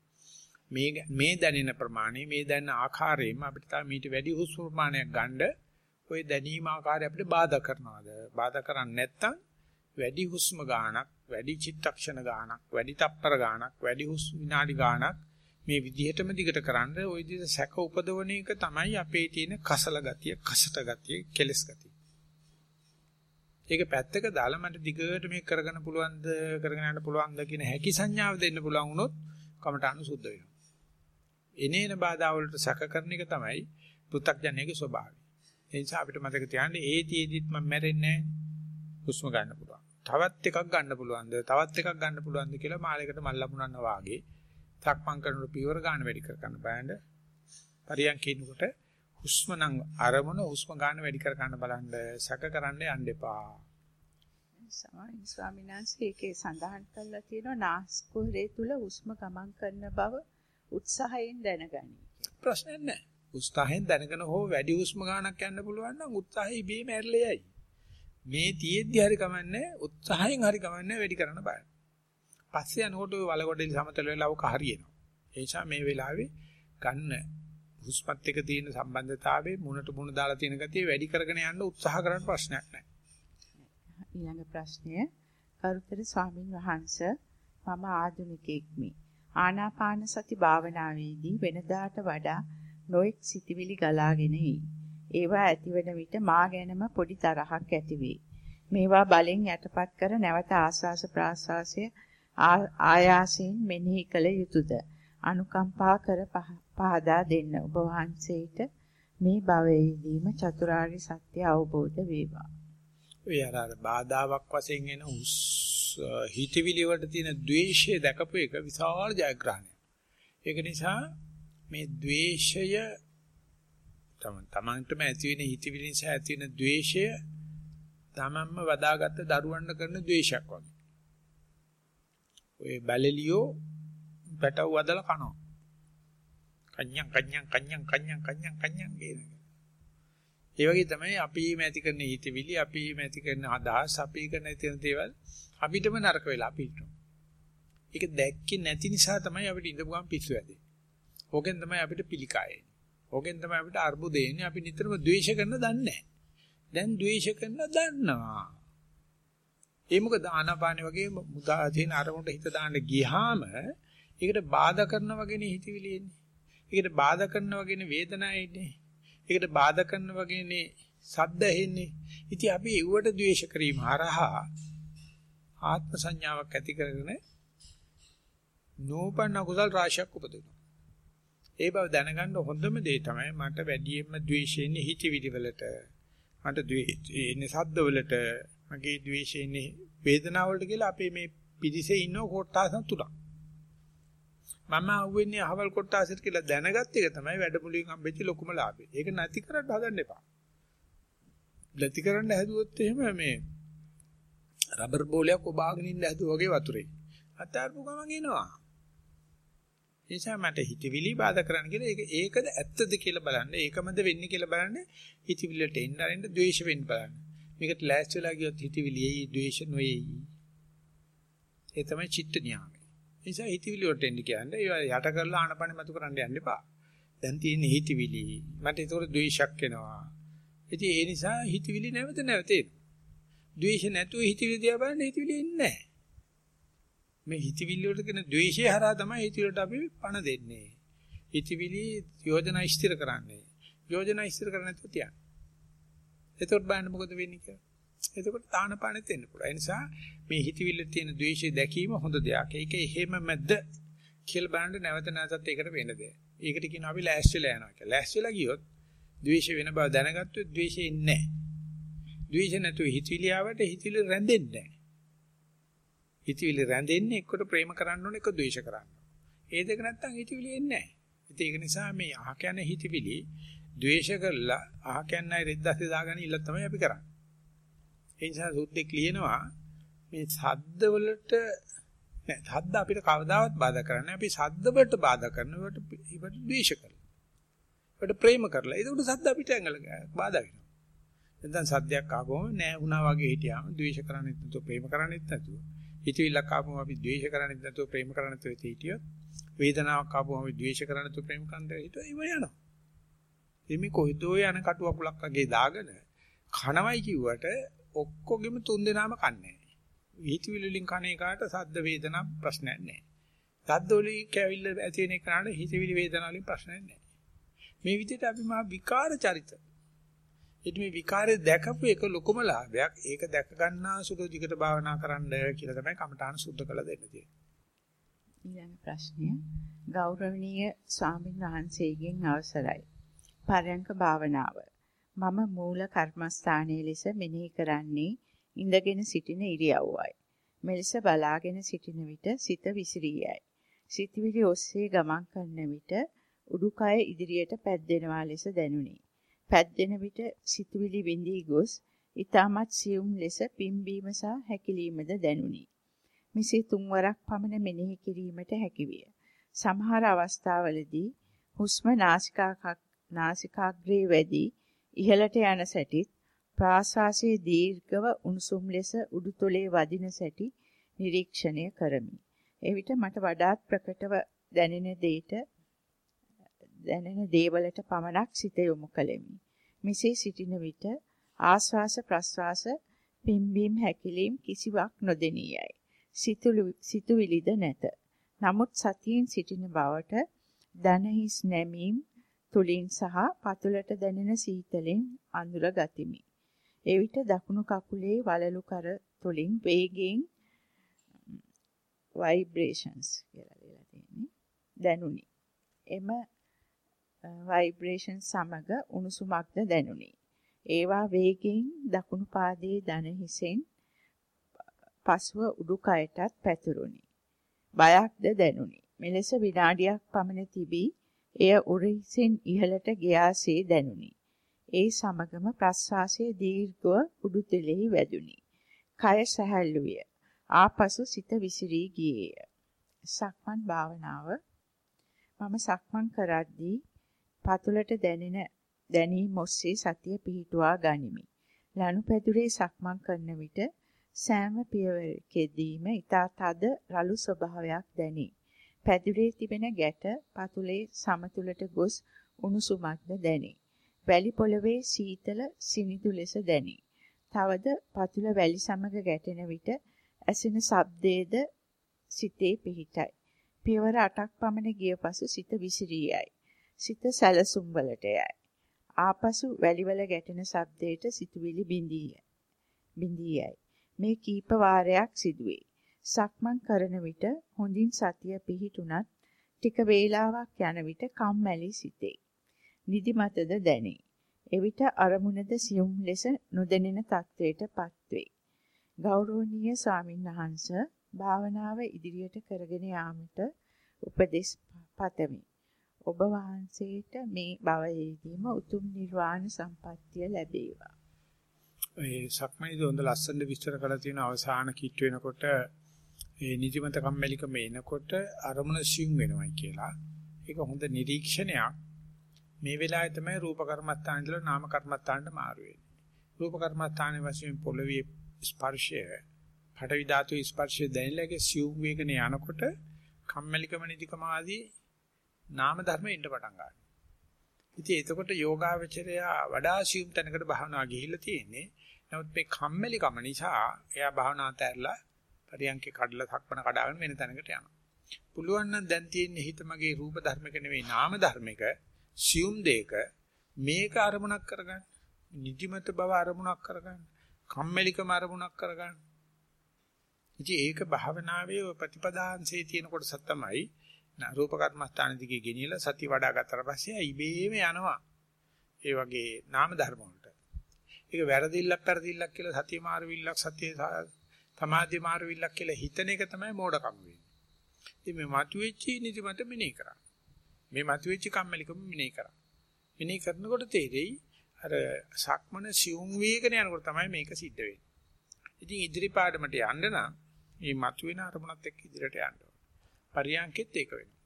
මේ මේ දැනෙන ප්‍රමාණය මේ දැනෙන ආකාරයෙන් අපිට තව මීට වැඩි හුස්ම ප්‍රමාණයක් ගන්න ওই දැනීම ආකාරය අපිට බාධා කරනවාද? බාධා කරන්නේ නැත්නම් වැඩි හුස්ම ගාණක්, වැඩි චිත්තක්ෂණ ගාණක්, වැඩි තප්පර ගාණක්, වැඩි හුස්ම විනාඩි ගාණක් මේ විදිහටම දිගට කරන්න ওই විදිහට සැක උපදවන එක තමයි අපේ තියෙන කසල ගතිය, කසට ගතිය, කෙලස් ගතිය. ඒක පැත්තක දාලා මට දිගට මේක කරගන්න පුළුවන්ද, කරගෙන යන්න පුළුවන්ද කියන හැකි සංඥාව දෙන්න පුළුවන් වුණොත් කමටහන සුද්ධ වෙනවා. එනේන බාධා වලට සැක කරන එක තමයි පෘථග්ජනයේ ස්වභාවය. ඒ නිසා අපිට මතක තියාගන්න ඒ තියේදිත් මම මැරෙන්නේ නැහැ. හුස්ම ගන්න පුළුවන්. තවත් එකක් ගන්න පුළුවන්ද? තවත් එකක් ගන්න පුළුවන්ද කියලා මාළයකට මල් ලැබුණා වාගේ සක්මන් කරනකොට පියවර ගන්න වැඩි කර ගන්න බෑන්ඩ. පරියන් කිනකොට හුස්ම නම් අරමුණ හුස්ම ගන්න වැඩි කර ගන්න බලන්න සැක කරන්න යන්න එපා. සමායි ස්වාමීන් වහන්සේ ඒකේ සඳහන් කරලා තියෙනවා නාස්කුහරේ තුල හුස්ම ගමන් කරන බව උත්සාහයෙන් දැනගනි. ප්‍රශ්නයක් නැහැ. උත්සාහයෙන් දැනගෙන හෝ වැඩි හුස්ම ගන්නක් යන්න පුළුවන් නම් උත්සාහය ඉබේම ඇරලා යයි. මේ තියෙද්දි හරි කමන්නේ උත්සාහයෙන් හරි කමන්නේ වැඩි කරන්න බෑ. පස්සේ යනකොට ওই වලගොඩේ සමතල වෙලා අවක හරියනවා. ඒ නිසා මේ වෙලාවේ ගන්න හුස්මත් එක්ක තියෙන සම්බන්ධතාවයේ මුණට මුණ දාලා තියෙන ගතිය වැඩි කරගෙන යන්න උත්සාහ කරන්න ප්‍රශ්නයක් නැහැ. ඊළඟ ප්‍රශ්නය කරුතර ස්වාමින් වහන්සේ මම ආධුනිකෙක්මි. ආනාපාන සති භාවනාවේදී වෙනදාට වඩා නොඑක් සිතිවිලි ගලාගෙන එයි. ඒවා ඇතිවන විට මා ගැනම පොඩි තරහක් ඇති වේ. මේවා බලෙන් යටපත් කර නැවත ආස්වාස ප්‍රාස්වාසය ආයාසයෙන් මෙනෙහි කළ යුතුයද? අනුකම්පා කර පහදා දෙන්න ඔබ වහන්සේට මේ භවයේදීම චතුරාර්ය සත්‍ය අවබෝධ වේවා. ඔය අර අර බාධාවක් වශයෙන් එන උස් හිතවිලි වලට තියෙන द्वේෂය දැකපු එක විශාල ජයග්‍රහණයක්. ඒක නිසා මේ द्वේෂය තම තමන්ටම ඇති වෙන හිතවිලි නිසා ඇති වෙන द्वේෂය තමන්ම වදාගත්ත දරුවන්ට කරන द्वේෂයක් වගේ. ඔය බැලලියෝ පැටව වදලා කනවා. කන්‍යම් කන්‍යම් කන්‍යම් කන්‍යම් කන්‍යම් කන්‍යම් කියන ඒ වගේ තමයි අපි මේති කරන හිතවිලි අපි මේති කරන අදහස් අපි කරන තියෙන දේවල් අපිටම නරක වෙලා අපිට. ඒක දැක්කේ නැති නිසා තමයි අපිට ඉඳපුවම පිස්සු ඇදෙන්නේ. ඕකෙන් තමයි අපිට පිළිකාය ඕකෙන් තමයි අපිට අර්බුදේ එන්නේ. අපි නිතරම ද්වේෂ කරන දන්නේ දැන් ද්වේෂ කරන දන්නවා. ඒ මොකද ආනාපානෙ වගේ මුදා තියෙන අරමුණට හිත දාන්න ගියාම ඒකට බාධා කරන වගේනේ හිතවිලි එන්නේ. ඒකට බාධා කරන වගේනේ වේදනාව එන්නේ. ඒකට බාධා කරන වගේනේ සද්ද එන්නේ. ඉතින් අපි ඒවට ද්වේෂ කිරීම හරහා ආත්ම සංඥාවක් ඇති කරගෙන නෝපන්න කුසල් රාශියක් උපදිනවා. ඒ බව දැනගන්න හොඳම දේ තමයි මට වැඩියෙන්ම ද්වේෂයෙන්නේ හිතවිලි වලට. මට ද්වේෂයෙන්නේ සද්ද වලට. මගේ ද්වේෂයෙන්නේ වේදනාව වලට කියලා අපේ මේ පිරිසේ ඉන්න කොට්ටාසන් තුනක්. මම අහුවෙන්නේ අහවල් කොට්ටාසෙට කියලා දැනගත් එක තමයි වැඩමුළුවෙන් හම්බෙච්ච ලොකුම ලාභය. ඒක නැති කරන්න හදන්න එපා. නැති කරන්න හැදුවොත් එහෙම මේ රබර් බෝලයක් ඔබාගෙන ඉන්න හැදුවා වගේ වතුරේ. අතාරපු ගමන් එනවා. නිසා මට හිතවිලි බාධා කරන්න කියලා ඒක ඒකද ඇත්තද කියලා බලන්න ඒකමද වෙන්නේ කියලා බලන්න හිතවිල්ලට එන්න අරින්න ද්වේෂ වෙන්න බලන්න මේකට ලෑස්ති වෙලා ගියොත් හිතවිලි එයි ද්වේෂ නොයයි ඒ තමයි චිත්ත නියාමය නිසා හිතවිලි වලට එන්න කියන්නේ ඒවා යට කරලා ආනපන මතු කරන්න යන්න එපා දැන් තියෙන හිතවිලි මට ඒතකොට ද්වේෂයක් එනවා ඉතින් ඒ නිසා හිතවිලි නැවත නැවත එනවා ද්වේෂ නැතුව හිතවිලි දිහා බලන්න හිතවිලි එන්නේ නැහැ මේ හිතවිලි වලට කියන ද්වේෂය හරහා තමයි හිතවිලට අපි පණ දෙන්නේ. හිතවිලි යෝජනා ස්ථිර කරන්නේ. යෝජනා ස්ථිර කරන්නේ නැතුව තියන්නේ. එතකොට බලන්න මොකද වෙන්නේ කියලා. එතකොට තානපානෙත් එන්න පුළුවන්. ඒ නිසා මේ හිතවිල්ල තියෙන ද්වේෂය දැකීම හොඳ දෙයක්. ඒක එහෙමමද කියලා බලන්න නැවත නැවතත් ඒකට වෙන්න දෙයක්. ඒකට කියනවා අපි ලෑස්තිලා යනවා කියලා. ලෑස්තිලා ගියොත් ද්වේෂ වෙන බව දැනගත්තොත් ද්වේෂය ඉන්නේ නැහැ. ද්වේෂ නැතුව හිතවිලි ආවට හිතවිලි රැඳෙන්නේ නැහැ. හිතවිලි රැඳෙන්නේ එක්කට ප්‍රේම කරන්න ඕන එක ද්වේෂ කරන්න. ඒ දෙක නැත්තම් හිතවිලි එන්නේ නැහැ. ඒක නිසා මේ අහ කියන හිතවිලි ද්වේෂ කරලා අහ කියන්නයි රෙද්දස්සේ දාගෙන ඉල්ල තමයි අපි කරන්නේ. ඒ නිසා සුද්ධෙක් ලියනවා මේ සද්ද වලට නෑ සද්ද අපිට කවදාවත් බාධා කරන්නේ අපි සද්ද වලට බාධා කරනකොට ඉවට ද්වේෂ කරලා. ඒකට ප්‍රේම කරලා. ඒක උඩ සද්ද අපිට ඇඟල බාධා වෙනවා. නැත්නම් සද්දයක් ආවම නෑ වුණා වගේ හිටියාම ද්වේෂ කරන්නේත් නැතුව ප්‍රේම කරන්නේත් නැතුව හිතවිල්ලක් ආපුවම අපි ද්වේෂ කරන්නේ නැතුව ප්‍රේම කරන්නේ නැතුව හිටියොත් වේදනාවක් ආපුවම අපි ද්වේෂ කරන්නේ නැතුව ප්‍රේම කරන්නේ හිටියොත් ඉව යනවා. එමේ කොහෙදෝ යන කටු අකුලක් වගේ දාගෙන කනවයි කිව්වට ඔක්කොගෙම තුන් දෙනාම කන්නේ නැහැ. හිතවිලි වලින් කන එකට සද්ද වේදනා ප්‍රශ්නයක් නැහැ. සද්ද වලින් කැවිල්ල ඇති වෙන එකට හිතවිලි වේදනා වලින් ප්‍රශ්නයක් නැහැ. මේ විදිහට අපි මා විකාර චරිත ඉතින් මේ විකාරය දැකපු එක ලොකුම ලාභයක්. ඒක දැක ගන්නා සුළු දිගට භාවනා කරන්න කියලා තමයි කමඨාන සුද්ධ කළ දෙන්න තියෙන්නේ. ඊළඟ ප්‍රශ්නය ගෞරවනීය ස්වාමීන් වහන්සේගෙන් අවසරයි. පරයන්ක භාවනාව. මම මූල කර්මස්ථානයේ ලෙස මෙනෙහි කරන්නේ ඉඳගෙන සිටින ඉරියව්වයි. මෙලෙස බලාගෙන සිටින විට සිත විසිරී යයි. සිතවිලි ඔස්සේ ගමන් කරන විට උඩුකය ඉදිරියට පැද්දෙනවා ලෙස දැනුනි. පැද්දෙන විට සිතුවිලි විඳී ගොස් ඊටමත් සියුම් ලෙස පිම්බීම සහ හැකිලීමද දැනුනි. මිසී තුන්වරක් පමණ මෙනෙහි කිරීමට හැකිවිය. සමහර අවස්ථාවලදී හුස්ම නාසිකාග්‍රේ වැඩි ඉහළට යන සැටිත් ප්‍රාශ්වාසයේ දීර්ඝව උණුසුම් ලෙස උඩුතොලේ වදින සැටි නිරීක්ෂණය කරමි. එවිට මට වඩාත් ප්‍රකටව දැනෙන දෙයට දැනෙන දේවලට පමණක් සිත යොමු කළෙමි. මෙසේ සිටින විට ආස්වාස ප්‍රස්වාස පිම්බීම් හැකිලීම් කිසිවක් නොදෙනියයි. සිතුවිලිද නැත. නමුත් සතියෙන් සිටින බවට දනහිස් නැමීම් තුලින් සහ පතුලට දැනෙන සීතලෙන් අඳුර ගතිමි. එවිට දකුණු කකුලේ වලලු කර තුලින් වේගයෙන් vibrations කියලා ලියලා තියෙන්නේ දැනුනි. එම ভাইබ්‍රේෂන් සමග උණුසුමක්ද දැනුනි. ඒවා වේගයෙන් දකුණු පාදයේ දන හිසෙන් පසුව උඩුකයටත් පැතුරුනි. බයක්ද දැනුනි. මෙලෙස විනාඩියක් පමණ තිබී එය උරහිසින් ඉහළට ගියාසේ දැනුනි. ඒ සමගම ප්‍රස්වාසයේ දීර්ඝව උඩුතලෙහි වැදුනි. කය සැහැල්ලු විය. ආපසු සිත විසිරී ගියේය. සක්මන් භාවනාව මම සක්මන් කරද්දී පතුලට දැනෙන දැනීම ඔස්සේ සතිය පිහිටුවා ගනිමි. ලනුපැදුරේ සක්මන් කරන විට සෑම පියවරකදීම ඊතා තද රළු ස්වභාවයක් දැනේ. පැදුරේ තිබෙන ගැට පතුලේ සමතුලට ගොස් උණුසුමක්ද දැනේ. වැලි පොළවේ සීතල සිනිඳු ලෙස දැනේ. තවද පතුල වැලි සමග ගැටෙන විට ඇසෙන ශබ්දයේද සිතේ පිහිටයි. පියවර 8ක් පමණ ගිය පසු සිත විසිරී යයි. සිත සැලසුම් වලට යයි. ආපසු වැලිවල ගැටෙන ශබ්දයට සිතුවිලි බිඳී බිඳී යයි. මේ කීප වාරයක් සිදුවේ. සක්මන් කරන විට හොඳින් සතිය පිහිටුනත් ටික වේලාවක් යන විට කම්මැලි සිතේ. නිදිමතද දැනේ. එවිට අරමුණද සියුම් ලෙස නොදැනෙන තත්වයට පත්වේ. ගෞරවනීය ස්වාමින්වහන්ස භාවනාව ඉදිරියට කරගෙන යාමට උපදෙස් පතමි. ඔබ වහන්සේට මේ භවයේදීම උතුම් නිර්වාණ සම්පත්තිය ලැබේවා. ඒ සක්මණේද හොඳ ලස්සන විස්තර කරලා තියෙන අවසාන කිට් වෙනකොට ඒ නිදිමත කම්මැලිකම එනකොට අරමුණ සියුම් වෙනවයි කියලා. ඒක හොඳ නිරීක්ෂණයක්. මේ වෙලාවේ තමයි රූප කර්මත්තාන ඉඳලා නාම කර්මත්තානට මාරු වෙන්නේ. රූප කර්මත්තානේ වශයෙන් පොළවේ ස්පර්ශය, පඨවි ධාතු ස්පර්ශය දැනෙලාගේ සියුම් වේගන යනකොට කම්මැලිකම නිදිකම ආදී නාම ධර්ම එන්න පටන් ගන්නවා. ඉතින් එතකොට යෝගාවචරය වඩා සියුම් තැනකට භාවනා ගිහිල්ලා තියෙන්නේ. නමුත් මේ කම්මැලි කම නිසා එයා භාවනා තැරලා පරියන්කේ කඩලා සක්මන කඩාගෙන වෙන තැනකට යනවා. පුළුවන් නම් දැන් තියෙන්නේ හිත මගේ රූප ධර්මක නෙවෙයි නාම ධර්මක සියුම් දෙයක මේක අරමුණක් කරගන්න. නිදිමත බව අරමුණක් කරගන්න. කම්මැලිකම අරමුණක් කරගන්න. ඉතින් ඒක භාවනාවේ ප්‍රතිපදාංශයේ තියෙන කොටසක් තමයි රූප කර්මස්ථාන දිගේ ගෙනියලා සති වඩා ගත්තට පස්සේ ඉබේම යනවා. ඒ වගේ නාම ධර්ම වලට. ඒක වැරදිල්ලක් පෙරදිල්ලක් කියලා සතිය මාරුවිල්ලක් සතිය සමාධි මාරුවිල්ලක් කියලා හිතන එක තමයි මෝඩකම වෙන්නේ. ඉතින් මේ මතුවෙච්ච නිදිමත මෙනෙහි කරා. මේ මතුවෙච්ච කම්මැලිකම මෙනෙහි කරා. මෙනෙහි කරනකොට තේරෙයි අර සක්මන සියුම් වේගන යනකොට තමයි මේක සිද්ධ වෙන්නේ. ඉතින් ඉදිරි පාඩමට යන්න නම් මේ මතුවෙන අරමුණත් එක්ක ඉදිරියට යන්න පරියන්කෙත් ඒක වෙනවා.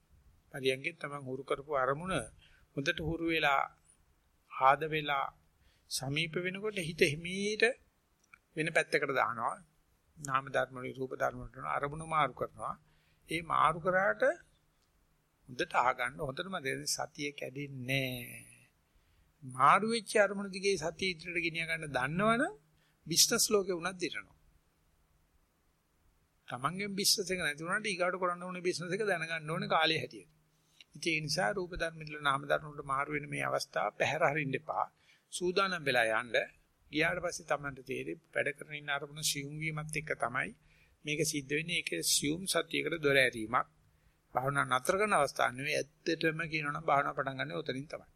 පරියන්කෙත් තමයි හුරු කරපු අරමුණ හොඳට හුරු වෙලා ආද වෙලා සමීප වෙනකොට හිත හිමීට වෙන පැත්තකට දානවා. නාම ධර්ම වල රූප ධර්ම වලට අරමුණු මාරු කරනවා. ඒ මාරු කරාට හොඳට අහගන්න හොඳටම සතිය කැඩෙන්නේ මාරු වෙච්ච අරමුණ දිගේ සතිය ඉදිරියට ගෙනිය ගන්න දන්නවනම් බිස්නස් ලෝකේ උනත් දිරනවා. තමන්ගෙන් බිස්නස් එක නැති වුණාට ඊගාට කරන්න ඕනේ බිස්නස් එක දැනගන්න ඕනේ කාලය හැටියට. ඉතින් ඒ නිසා රූප ධර්ම ඉදලා නාම ධර්ම වලට මාරු වෙන මේ අවස්ථාව පැහැර හරින්න එපා. සූදානම් වෙලා යන්න. ගියාට පස්සේ තමන්ට තේරෙයි වැඩ කරන ඉන්න අරමුණ සියුම් වීමත් එක්ක තමයි මේක සිද්ධ වෙන්නේ. ඒකේ සියුම් සතියකට දොර ඇරීමක්. භාවනා නතර කරන අවස්ථාවක් නෙවෙයි ඇත්තටම කියනවනම් භාවනා පටන් ගන්න උතනින් තමයි.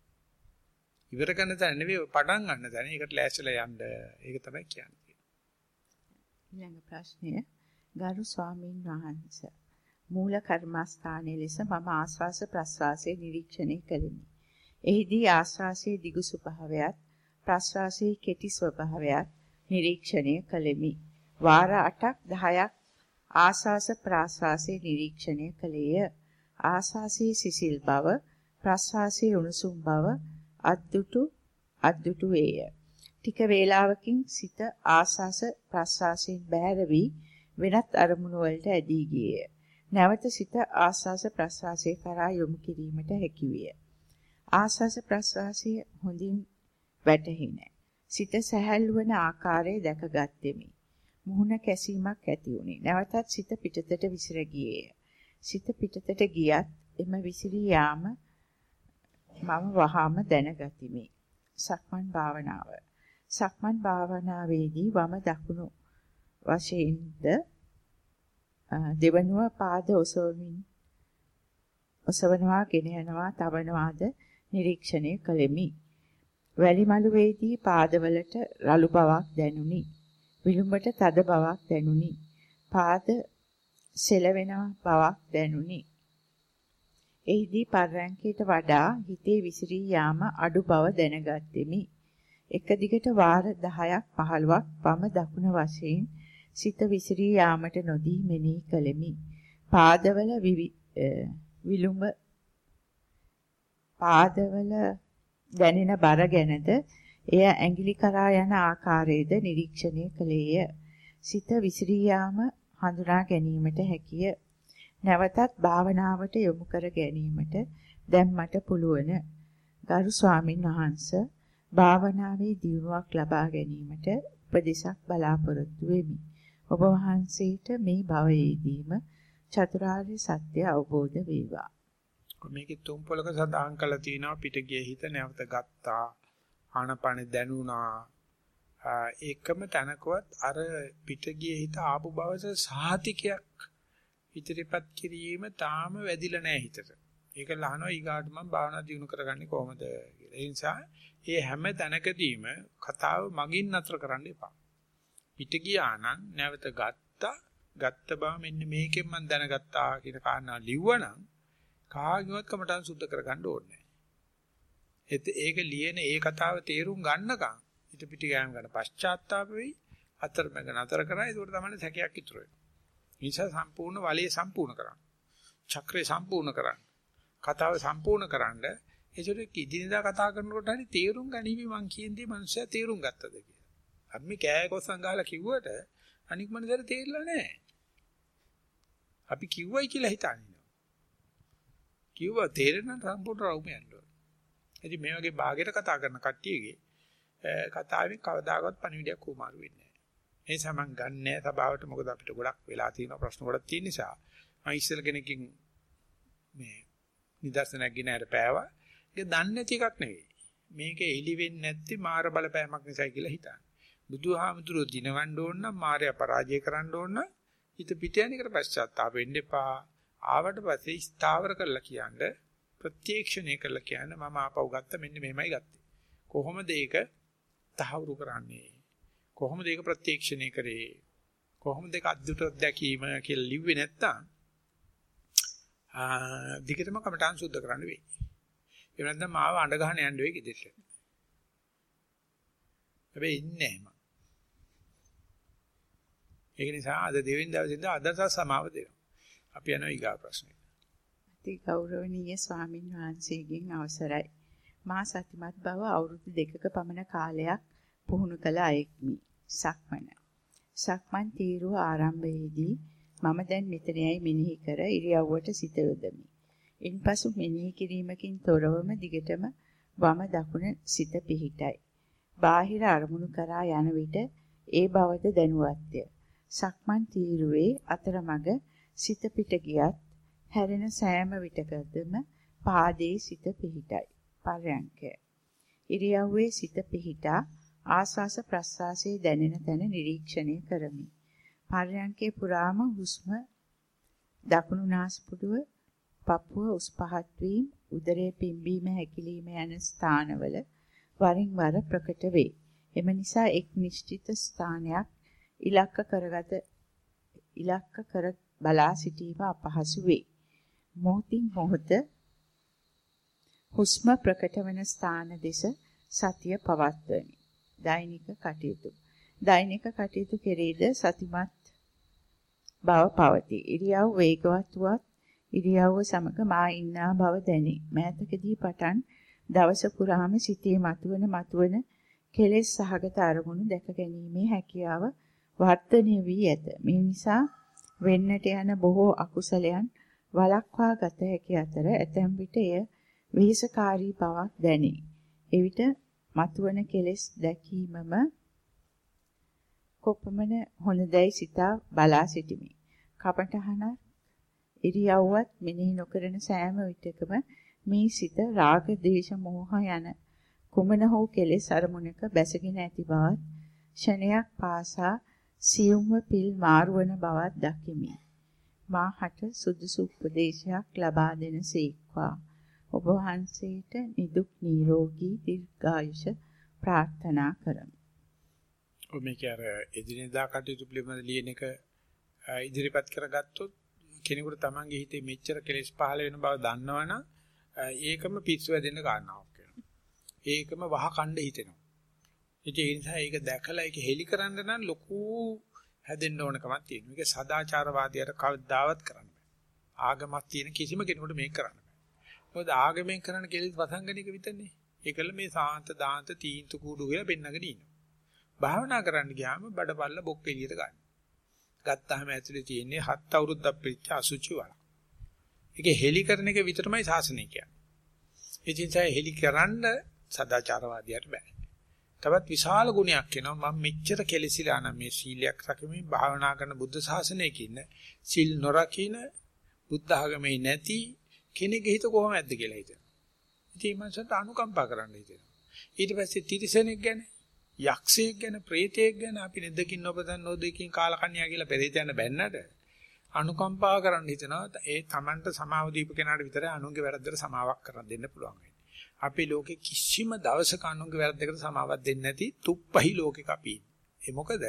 ඉවර කරන තැන නෙවෙයි පටන් ගන්න තැන. ඒකට ලෑස්තිලා යන්න. ඒක තමයි කියන්නේ. ඊළඟ ප්‍රශ්නය ගරු ස්වාමීන් වහන්ස මූල කර්මස්ථානයේ ලෙස මම ආස්වාස ප්‍රස්වාසයේ නිරීක්ෂණය කළෙමි. එහිදී ආස්වාසයේ දිගු ස්වභාවයත් ප්‍රස්වාසයේ කෙටි ස්වභාවයත් නිරීක්ෂණය කළෙමි. වාර 8ක් 10ක් ආස්වාස ප්‍රාස්වාසයේ නිරීක්ෂණය කළේය. ආස්වාසයේ සිසිල් බව, ප්‍රස්වාසයේ උණුසුම් බව අද්දුටු අද්දුටු වේය. ටික වේලාවකින් සිත ආස්වාස ප්‍රස්වාසයෙන් බැහැර වී වෙනත් අරමුණු වලට ඇදී ගියේය. නැවත සිත ආස්වාස ප්‍රස්වාසයේ කරා යොමු කිරීමට හැකි විය. ආස්වාස ප්‍රස්වාසයේ හොඳින් වැටහිණ. සිත සැහැල්ලු වන ආකාරය දැකගත්ෙමි. මුහුණ කැසීමක් ඇති වුණේ. නැවතත් සිත පිටතට විසිර ගියේය. සිත පිටතට ගියත් එම විසිරී යාම මම වහාම දැනගතිමි. සක්මන් භාවනාව. සක්මන් භාවනාවේදී වම දකුණු වශයෙන්ද දෙවනුව පාද ඔසවමින් ඔසවනවා ගෙන යනවා තවනවාද නිරීක්ෂණය කළෙමි. වැලි මළුවේදී පාදවලට රළු බවක් දැනුනි. විලුඹට තද බවක් දැනුනි. පාද සෙලවෙන බවක් දැනුනි. එහිදී පර්යංකයට වඩා හිතේ විසිරී යාම අඩු බව දැනගත්ෙමි. එක දිගට වාර 10ක් 15ක් වම දකුණ වශයෙන් සිත විසිරී යාමට නොදී මෙනෙහි කළෙමි. පාදවල විලුඹ පාදවල දැනෙන බර ගැනද එය ඇඟිලි කරා යන ආකාරයේද නිරීක්ෂණය කළේය. සිත විසිරී යාම හඳුනා ගැනීමට හැකිය. නැවතත් භාවනාවට යොමු කර ගැනීමට දැන් මට පුළුවන්. ගරු ස්වාමින් වහන්සේ භාවනාවේ දියුණුවක් ලබා ගැනීමට උපදෙසක් බලාපොරොත්තු වෙමි. ඔබ වහන්සේට මේ භවයේදීම චතුරාර්ය සත්‍ය අවබෝධ වේවා. මේකේ තුන් පොලක සඳහන් කරලා තියෙනවා පිටගිය හිත නැවත ගත්තා. ආනපන දැනුණා. ඒකම තනකවත් අර පිටගිය හිත ආපු බවස සාතිකයක් ඉදිරිපත් කිරීම තාම වැඩිලා නැහැ හිතට. ඒක ලහනවා ඊගාට මම භාවනා දිනු කරගන්නේ කොහොමද කියලා. ඒ නිසා මේ හැම තැනකදීම කතාව මගින් නතර කරන්න එපා. පිට ගියා නම් නැවත ගත්තා ගත්ත බව මෙන්න මේකෙන් මම දැනගත්තා කියන කාරණා ලිව්වනම් කාගේවත් කමටන් සුද්ධ කරගන්න ඕනේ නැහැ. ඒක ලියන ඒ කතාව තේරුම් ගන්නකම් ඊට පිටි ගෑම් ගන්න පශ්චාත්තාප වෙයි අතරමැද නතර කරා ඒක තමයි සැකයක් ඉතුරු වෙන්නේ. නිසා සම්පූර්ණ වලය සම්පූර්ණ කරන්න. චක්‍රය සම්පූර්ණ කරන්න. කතාව සම්පූර්ණ කරන්න ඒසොට කිදිනදා කතා කරනකොට හරි තේරුම් ගනිවි මං කියන දේ මනුස්සයා තේරුම් ගත්තද කියලා. අපි මේ කෑ කොස්සන් ගහලා කිව්වට අනික් මනුස්සයර තේරිලා නැහැ. අපි කිව්වයි කියලා හිතන්නේ. කිව්වා තේරෙන සම්පූර්ණ රවුම යනවා. ඉතින් මේ වගේ භාගයට කතා කරන කට්ටියගේ කතාවෙන් කවදාකවත් පණිවිඩයක් උමාරු වෙන්නේ නැහැ. ඒ නිසා මම ගන්නෑ සභාවට මොකද අපිට ගොඩක් වෙලා තියෙන ප්‍රශ්න ගොඩක් තියෙන නිසා මම ඉස්සෙල් කෙනකින් මේ නිදර්ශනයක් ගෙන අර පෑවා. ඒක දන්නේ නැති එකක් නෙවෙයි. මේක එලි වෙන්නේ නැති මාර බලපෑමක් නිසායි කියලා හිතන්නේ. බුදුහාමුදුරුවෝ දිනවන්න ඕන නම් මායя පරාජය කරන්න ඕන නම් හිත පිට යන එකට පශ්චාත්තාප වෙන්න එපා. ආවට පස්සේ ස්ථාවර කරලා කියන්නේ ප්‍රත්‍යක්ෂණය කරලා කියන්නේ මම ආපහු ගත්ත මෙන්න මෙහෙමයි ගත්තේ. කොහොමද ඒක තහවුරු කරන්නේ? කොහොමද ඒක ප්‍රත්‍යක්ෂණය කරේ? කොහොමද ඒක අද්දුට දැකීම කියලා ලිව්වේ නැත්තම් ආ දිගටම කමටහන් සුද්ධ කරන්න වෙයි. ඒ නැත්නම් මාව අඬ ගහන යන්න වෙයි ගෙදරට. හැබැයි ඉන්නේ නැහැ මම. ඒක නිසා අද දෙවෙනි දවසේ ඉඳන් අදට සමාව දෙනවා. අපි යනවා ඊගා ප්‍රශ්නෙට. අති ගෞරවනීය ස්වාමින් වහන්සේගෙන් අවසරයි. මා සතිමත් බව අවුරුදු දෙකක පමණ කාලයක් පුහුණු කළ අයෙක්මි. සක්මන. සක්මන් තීරුව ආරම්භයේදී මම දැන් මෙතනයි මෙනෙහි කර ඉරියව්වට සිත යොදමි. ඉන්පසු මෙනෙහි කිරීමකින් තොරවම දිගටම වම දකුණ සිත පිහිටයි. බාහිර අරමුණු කරා යන විට ඒ බවද දැනුවත්ය. සක්මන් තීරුවේ අතරමඟ සිත පිට ගියත් හැරෙන සෑම විටකදම පාදයේ සිත පිහිටයි. පරයන්කය. ඉරියව්වේ සිත පිහිටා ආස්වාස ප්‍රස්වාසයේ දැනෙන තැන නිරීක්ෂණය කරමි. පරයන්කේ පුරාම හුස්ම දකුණු නාස්පුඩුව පපුව උස් පහත් වීම උදරයේ පිම්බීම හැකිලිම යන ස්ථානවල වරින් වර ප්‍රකට වේ. එම නිසා එක් නිශ්චිත ස්ථානයක් ඉලක්ක කරගත ඉලක්ක කර බලා සිටීම අපහසු වේ. මොහොතින් මොහොත හුස්ම ප්‍රකට වන ස්ථාන දෙස සතිය පවත්වමි. දෛනික කටයුතු. දෛනික කටයුතු කෙරෙහිද සතිමත් බව පවතී. ඉරියව් වේගවත් වුවත් ඉරියව්ව සමග මා ඉන්නා බව දැනේ. මෑතකදී පටන් දවස පුරාම සිතේ මතුවන මතුවන කෙලෙස් සහගත අරමුණු දැක ගැනීමේ හැකියාව වර්ධනය වී ඇත. මේ නිසා වෙන්නට යන බොහෝ අකුසලයන් වළක්වා ගත හැකි අතර ඇතැම් විට එය විහිසකාරී බවක් දැනේ. එවිට මතුවන කෙලෙස් දැකීමම කොපමණ හොඳදැයි සිතා බලා සිටිමි. කපටහන ඉරියව්වත් මෙනෙහි නොකරන සෑම විටකම මේ සිත රාග, දේශ, මෝහ යන කුමන හෝ කෙලෙස් අරමුණක බැසගෙන ඇති බවත් ෂණයක් පාසා සියුම්ව පිල් මාරුවන බවත් දකිමි. මාහට සුදුසු උපදේශයක් ලබා දෙන සීක්වා. ඔබ වහන්සේට නිදුක් නිරෝගී දීර්ඝායුෂ ප්‍රාර්ථනා කරමි. ඔ මේක අර එදිනෙදා කටයුතු පිළිබඳ ලියන එක ඉදිරිපත් කරගත්තොත් කෙනෙකුට තමන්ගේ හිතේ මෙච්චර කෙලෙස් පහළ වෙන බව දන්නවනම් ඒකම පිස්සු වැදෙන්න කාරණාවක් වෙනවා. ඒකම වහ කණ්ඩ හිතෙනවා. ඉතින් ඒ නිසා ඒක දැකලා ඒක හෙලි කරන්න නම් ලොකු හැදෙන්න ඕනකමක් තියෙනවා. මේක සදාචාරවාදියාට කවදාවත් කරන්න බෑ. ආගමක් තියෙන කිසිම කෙනෙකුට මේක කරන්න බෑ. මොකද ආගමෙන් කරන කෙලෙස් වසංගනික විතරනේ. ඒකල මේ සාන්ත දාන්ත තීන්තු කූඩු කියලා පෙන්නගෙන ඉන්නවා. භාවනා කරන්න ගියාම බඩපල්ල බොක් එළියට ගන්න. ගත්තාම ඇතුලේ තියෙන්නේ හත් අවුරුද්දක් පිච්ච අසුචි වල. ඒක හෙලි කරන එක විතරමයි සාසනය කියන්නේ. ඒ නිසා හෙලි කරන්න සදාචාරවාදියාට බෑ. තවත් විශාල ගුණයක් වෙනවා මම මෙච්චර කෙලසිලා නම් මේ සීලයක් රැකෙමින් භාවනා කරන බුද්ධ ශාසනයක ඉන්න සිල් නොරකින බුද්ධ ආගමේ නැති කෙනෙක් හිත කොහොමද කියලා හිතනවා. ඉතින් මනසට අනුකම්පා කරන්න හිතෙනවා. ඊට පස්සේ තිරිසනෙක් ගැන යක්ෂයෙක් ගැන ප්‍රේතයෙක් ගැන අපි නෙදකින් නොපතන් නොදකින් කාලකන්‍යා කියලා පෙරේතයන් බැන්නට අනුකම්පා කරන්න හිතනවා ඒ Tamanට සමාව දීප කෙනාට විතරයි අනුන්ගේ වැරද්දට සමාවක් කරන්න දෙන්න පුළුවන් වෙන්නේ. අපි ලෝකේ කිසිම දවසක අනුන්ගේ වැරද්දකට සමාවක් දෙන්නේ නැති තුප්පහි ලෝකෙක අපි ඒ මොකද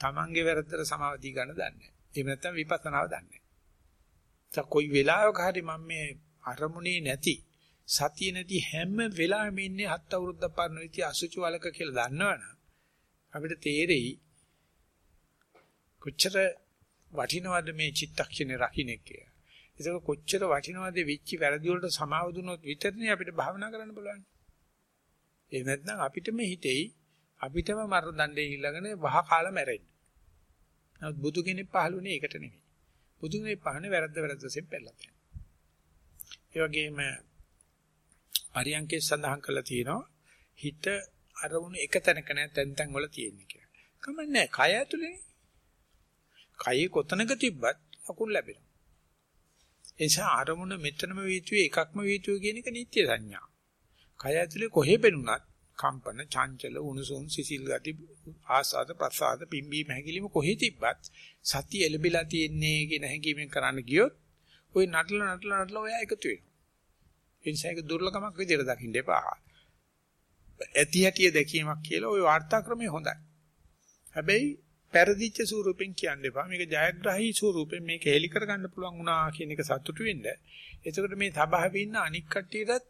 Tamanගේ වැරද්දට සමාව දී ගන්න දන්නේ නැහැ. එහෙම නැත්නම් විපස්සනාව දන්නේ නැහැ. කොයි වෙලාවක හරි මම මේ අරමුණේ නැති සතිය නැති හැම වෙලාවෙම ඉන්නේ හත් අවුරුද්දක් පරණ වෙච්ච අසුචි වලක කියලා දන්නවනම් අපිට තේරෙයි කොච්චර වටිනවද මේ චිත්තක්ෂණේ රකින්න කියලා. ඒක කොච්චර වටිනවද වෙච්ච වැරදි වලට සමාව දුනොත් විතරනේ අපිට භාවනා කරන්න පුළුවන්. ඒ නැත්නම් අපිටම හිතෙයි අපිටම මරණ දණ්ඩේ ඊළඟන වහ කාලා මැරෙන්න. නමුත් බුදු කෙනෙක් පහළුනේ ඒකට නෙමෙයි. බුදු කෙනෙක් පහන්නේ වැරද්ද වැරද්දසෙන් පෙළලා තියෙනවා. ඒ වගේම පරියන්කේ සඳහන් කරලා තියෙනවා හිත අරමුණු එක තැනක නැ තැන් තැන් වල තියෙන්නේ කියලා. කමන්නේ කය ඇතුලේනේ. කයේ කොතනක තිබ්බත් අකුල් ලැබෙනවා. ඒ නිසා අරමුණ මෙතනම වීතුවේ එකක්ම වීතුවේ කියන එක නිත්‍ය සංඥා. කය ඇතුලේ කොහෙ බෙනුනත් කම්පන, චංචල, උණුසුම්, සිසිල් ගති, ආසාද, ප්‍රසාද, පිම්බීම හැකිලිම කොහෙ තිබ්බත් සතිය එළබිලා තියෙන්නේ කියන හැඟීමෙන් කරන්න ගියොත් ওই නටල නටල නටල ඔය එකතු වෙනවා. ඒ නිසා ඒක දුර්ලභමක් විදියට දකින්න එපා. ඇති හැටිය දැකීමක් කියලා ওই වාර්තා ක්‍රමය හොඳයි. හැබැයි පෙරදිච්ච ස්වරූපෙන් කියන්න එපා. මේක ජයග්‍රාහී ස්වරූපෙන් මේක හෙලි කරගන්න පුළුවන් වුණා කියන එක සතුටු වෙන්න. එතකොට මේ සබාවේ ඉන්න අනික් කට්ටියටත්